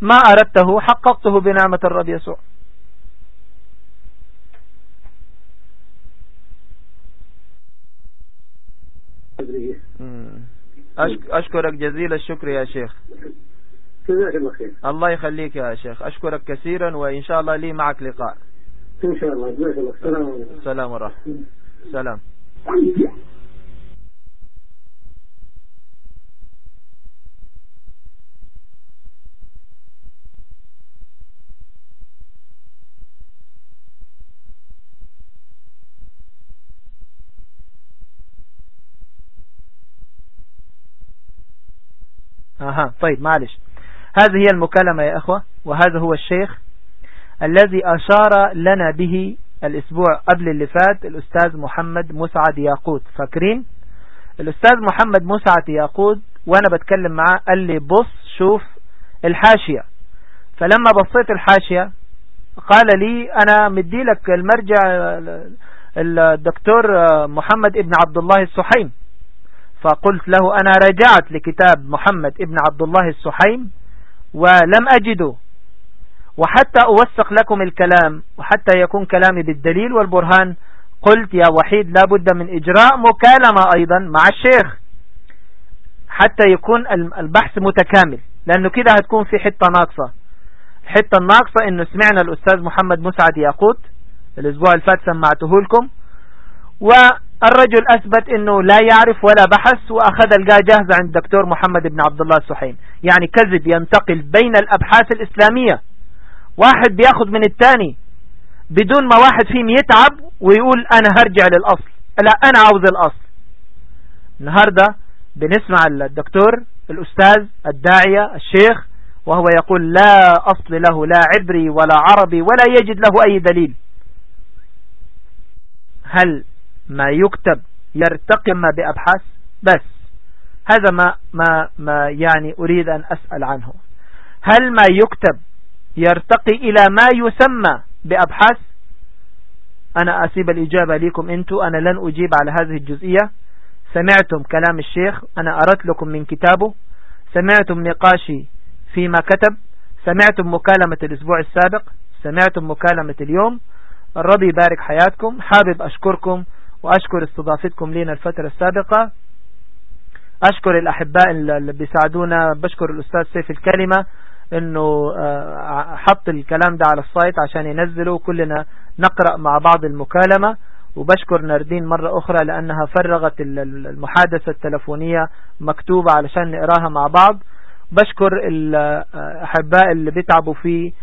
ما أردته حققته بنعمة الرب يسوع. أشكرك جزيل الشكر يا شيخ. جزاك الله خير. الله يخليك يا شيخ. أشكرك كثيرا وإن شاء الله لي معك لقاء. إن شاء الله. جزاك الله السلام عليكم. السلام ورحمة سلام. أها طيب معلش. هذه هي المكالمة يا أخوة وهذا هو الشيخ الذي أشار لنا به الأسبوع قبل اللي فات الأستاذ محمد مسعد ياقوت. فاكرين؟ الأستاذ محمد مسعد ياقوت وأنا بتكلم معاه قال لي بص شوف الحاشية. فلما بصيت الحاشية قال لي أنا مدي لك المرجع الدكتور محمد ابن عبد الله السحيم فقلت له أنا رجعت لكتاب محمد ابن عبد الله السحيم ولم أجده وحتى أوثق لكم الكلام وحتى يكون كلامي بالدليل والبرهان قلت يا وحيد لابد من إجراء مكالمة أيضا مع الشيخ حتى يكون البحث متكامل لأنه كده هتكون في حتة ناقصة. الحتة الناقصة انه سمعنا الأستاذ محمد مسعد ياقوت الأسبوع الفات سمعته لكم. والرجل أثبت إنه لا يعرف ولا بحث وأخذ القاه جاهزة عند الدكتور محمد بن عبد الله السحيم يعني كذب ينتقل بين الأبحاث الإسلامية. واحد بياخد من الثاني. بدون ما واحد فيهم يتعب ويقول أنا هرجع للأصل. لا أنا عاوز الأصل. النهاردة بنسمع الدكتور الأستاذ الداعية الشيخ وهو يقول لا أصل له لا عبري ولا عربي ولا يجد له أي دليل. هل ما يكتب يرتقي ما بأبحاث بس. هذا ما, ما, ما يعني أريد أن أسأل عنه. هل ما يكتب يرتقي إلى ما يسمى بأبحاث؟ أنا أسيب الإجابة لكم أنتم أنا لن أجيب على هذه الجزئية. سمعتم كلام الشيخ. أنا أردت لكم من كتابه. سمعتم نقاشي فيما كتب. سمعتم مكالمة الأسبوع السابق. سمعتم مكالمة اليوم. الرب يبارك حياتكم. حابب أشكركم. وأشكر استضافتكم لنا الفترة السابقة. أشكر الأحباء اللي بيساعدونا. بشكر الأستاذ سيف الكلمة إنه آه، حط الكلام ده على السايت عشان ينزله كلنا نقرأ مع بعض المكالمة. وبشكر ناردين مرة أخرى لأنها فرغت المحادثة التلفونية مكتوبة علشان نقراها مع بعض. بشكر الأحباء اللي بيتعبوا في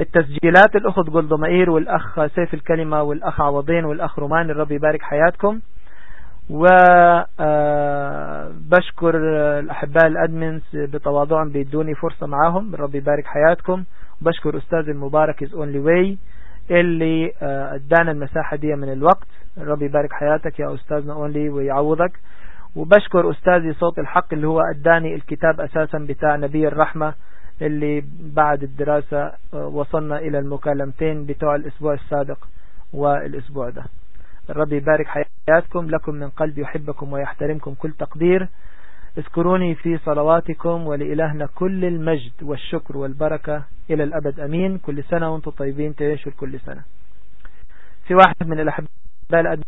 التسجيلات الأخت جلدمائير والأخ سيف الكلمة والأخ عوضين والأخ رومان الرب يبارك حياتكم. وبشكر آه، الأحباء الأدمنز بتواضعهم بيدوني فرصة معاهم الرب يبارك حياتكم. بشكر أستاذ المبارك is only way اللي آه، أدانا المساحة دي من الوقت. الرب يبارك حياتك يا أستاذنا أونلي ويعوضك وبشكر أستاذي صوت الحق اللي هو أداني الكتاب أساسا بتاع نبي الرحمة اللي بعد الدراسة آه، وصلنا إلى المكالمتين بتوع الأسبوع السابق والأسبوع ده. الرب يبارك حياتكم لكم من قلب يحبكم ويحترمكم كل تقدير. اذكروني في صلواتكم ولإلهنا كل المجد والشكر والبركة إلى الأبد. أمين. كل سنة وأنتم طيبين تعيشوا كل سنة. في واحد من الأحباء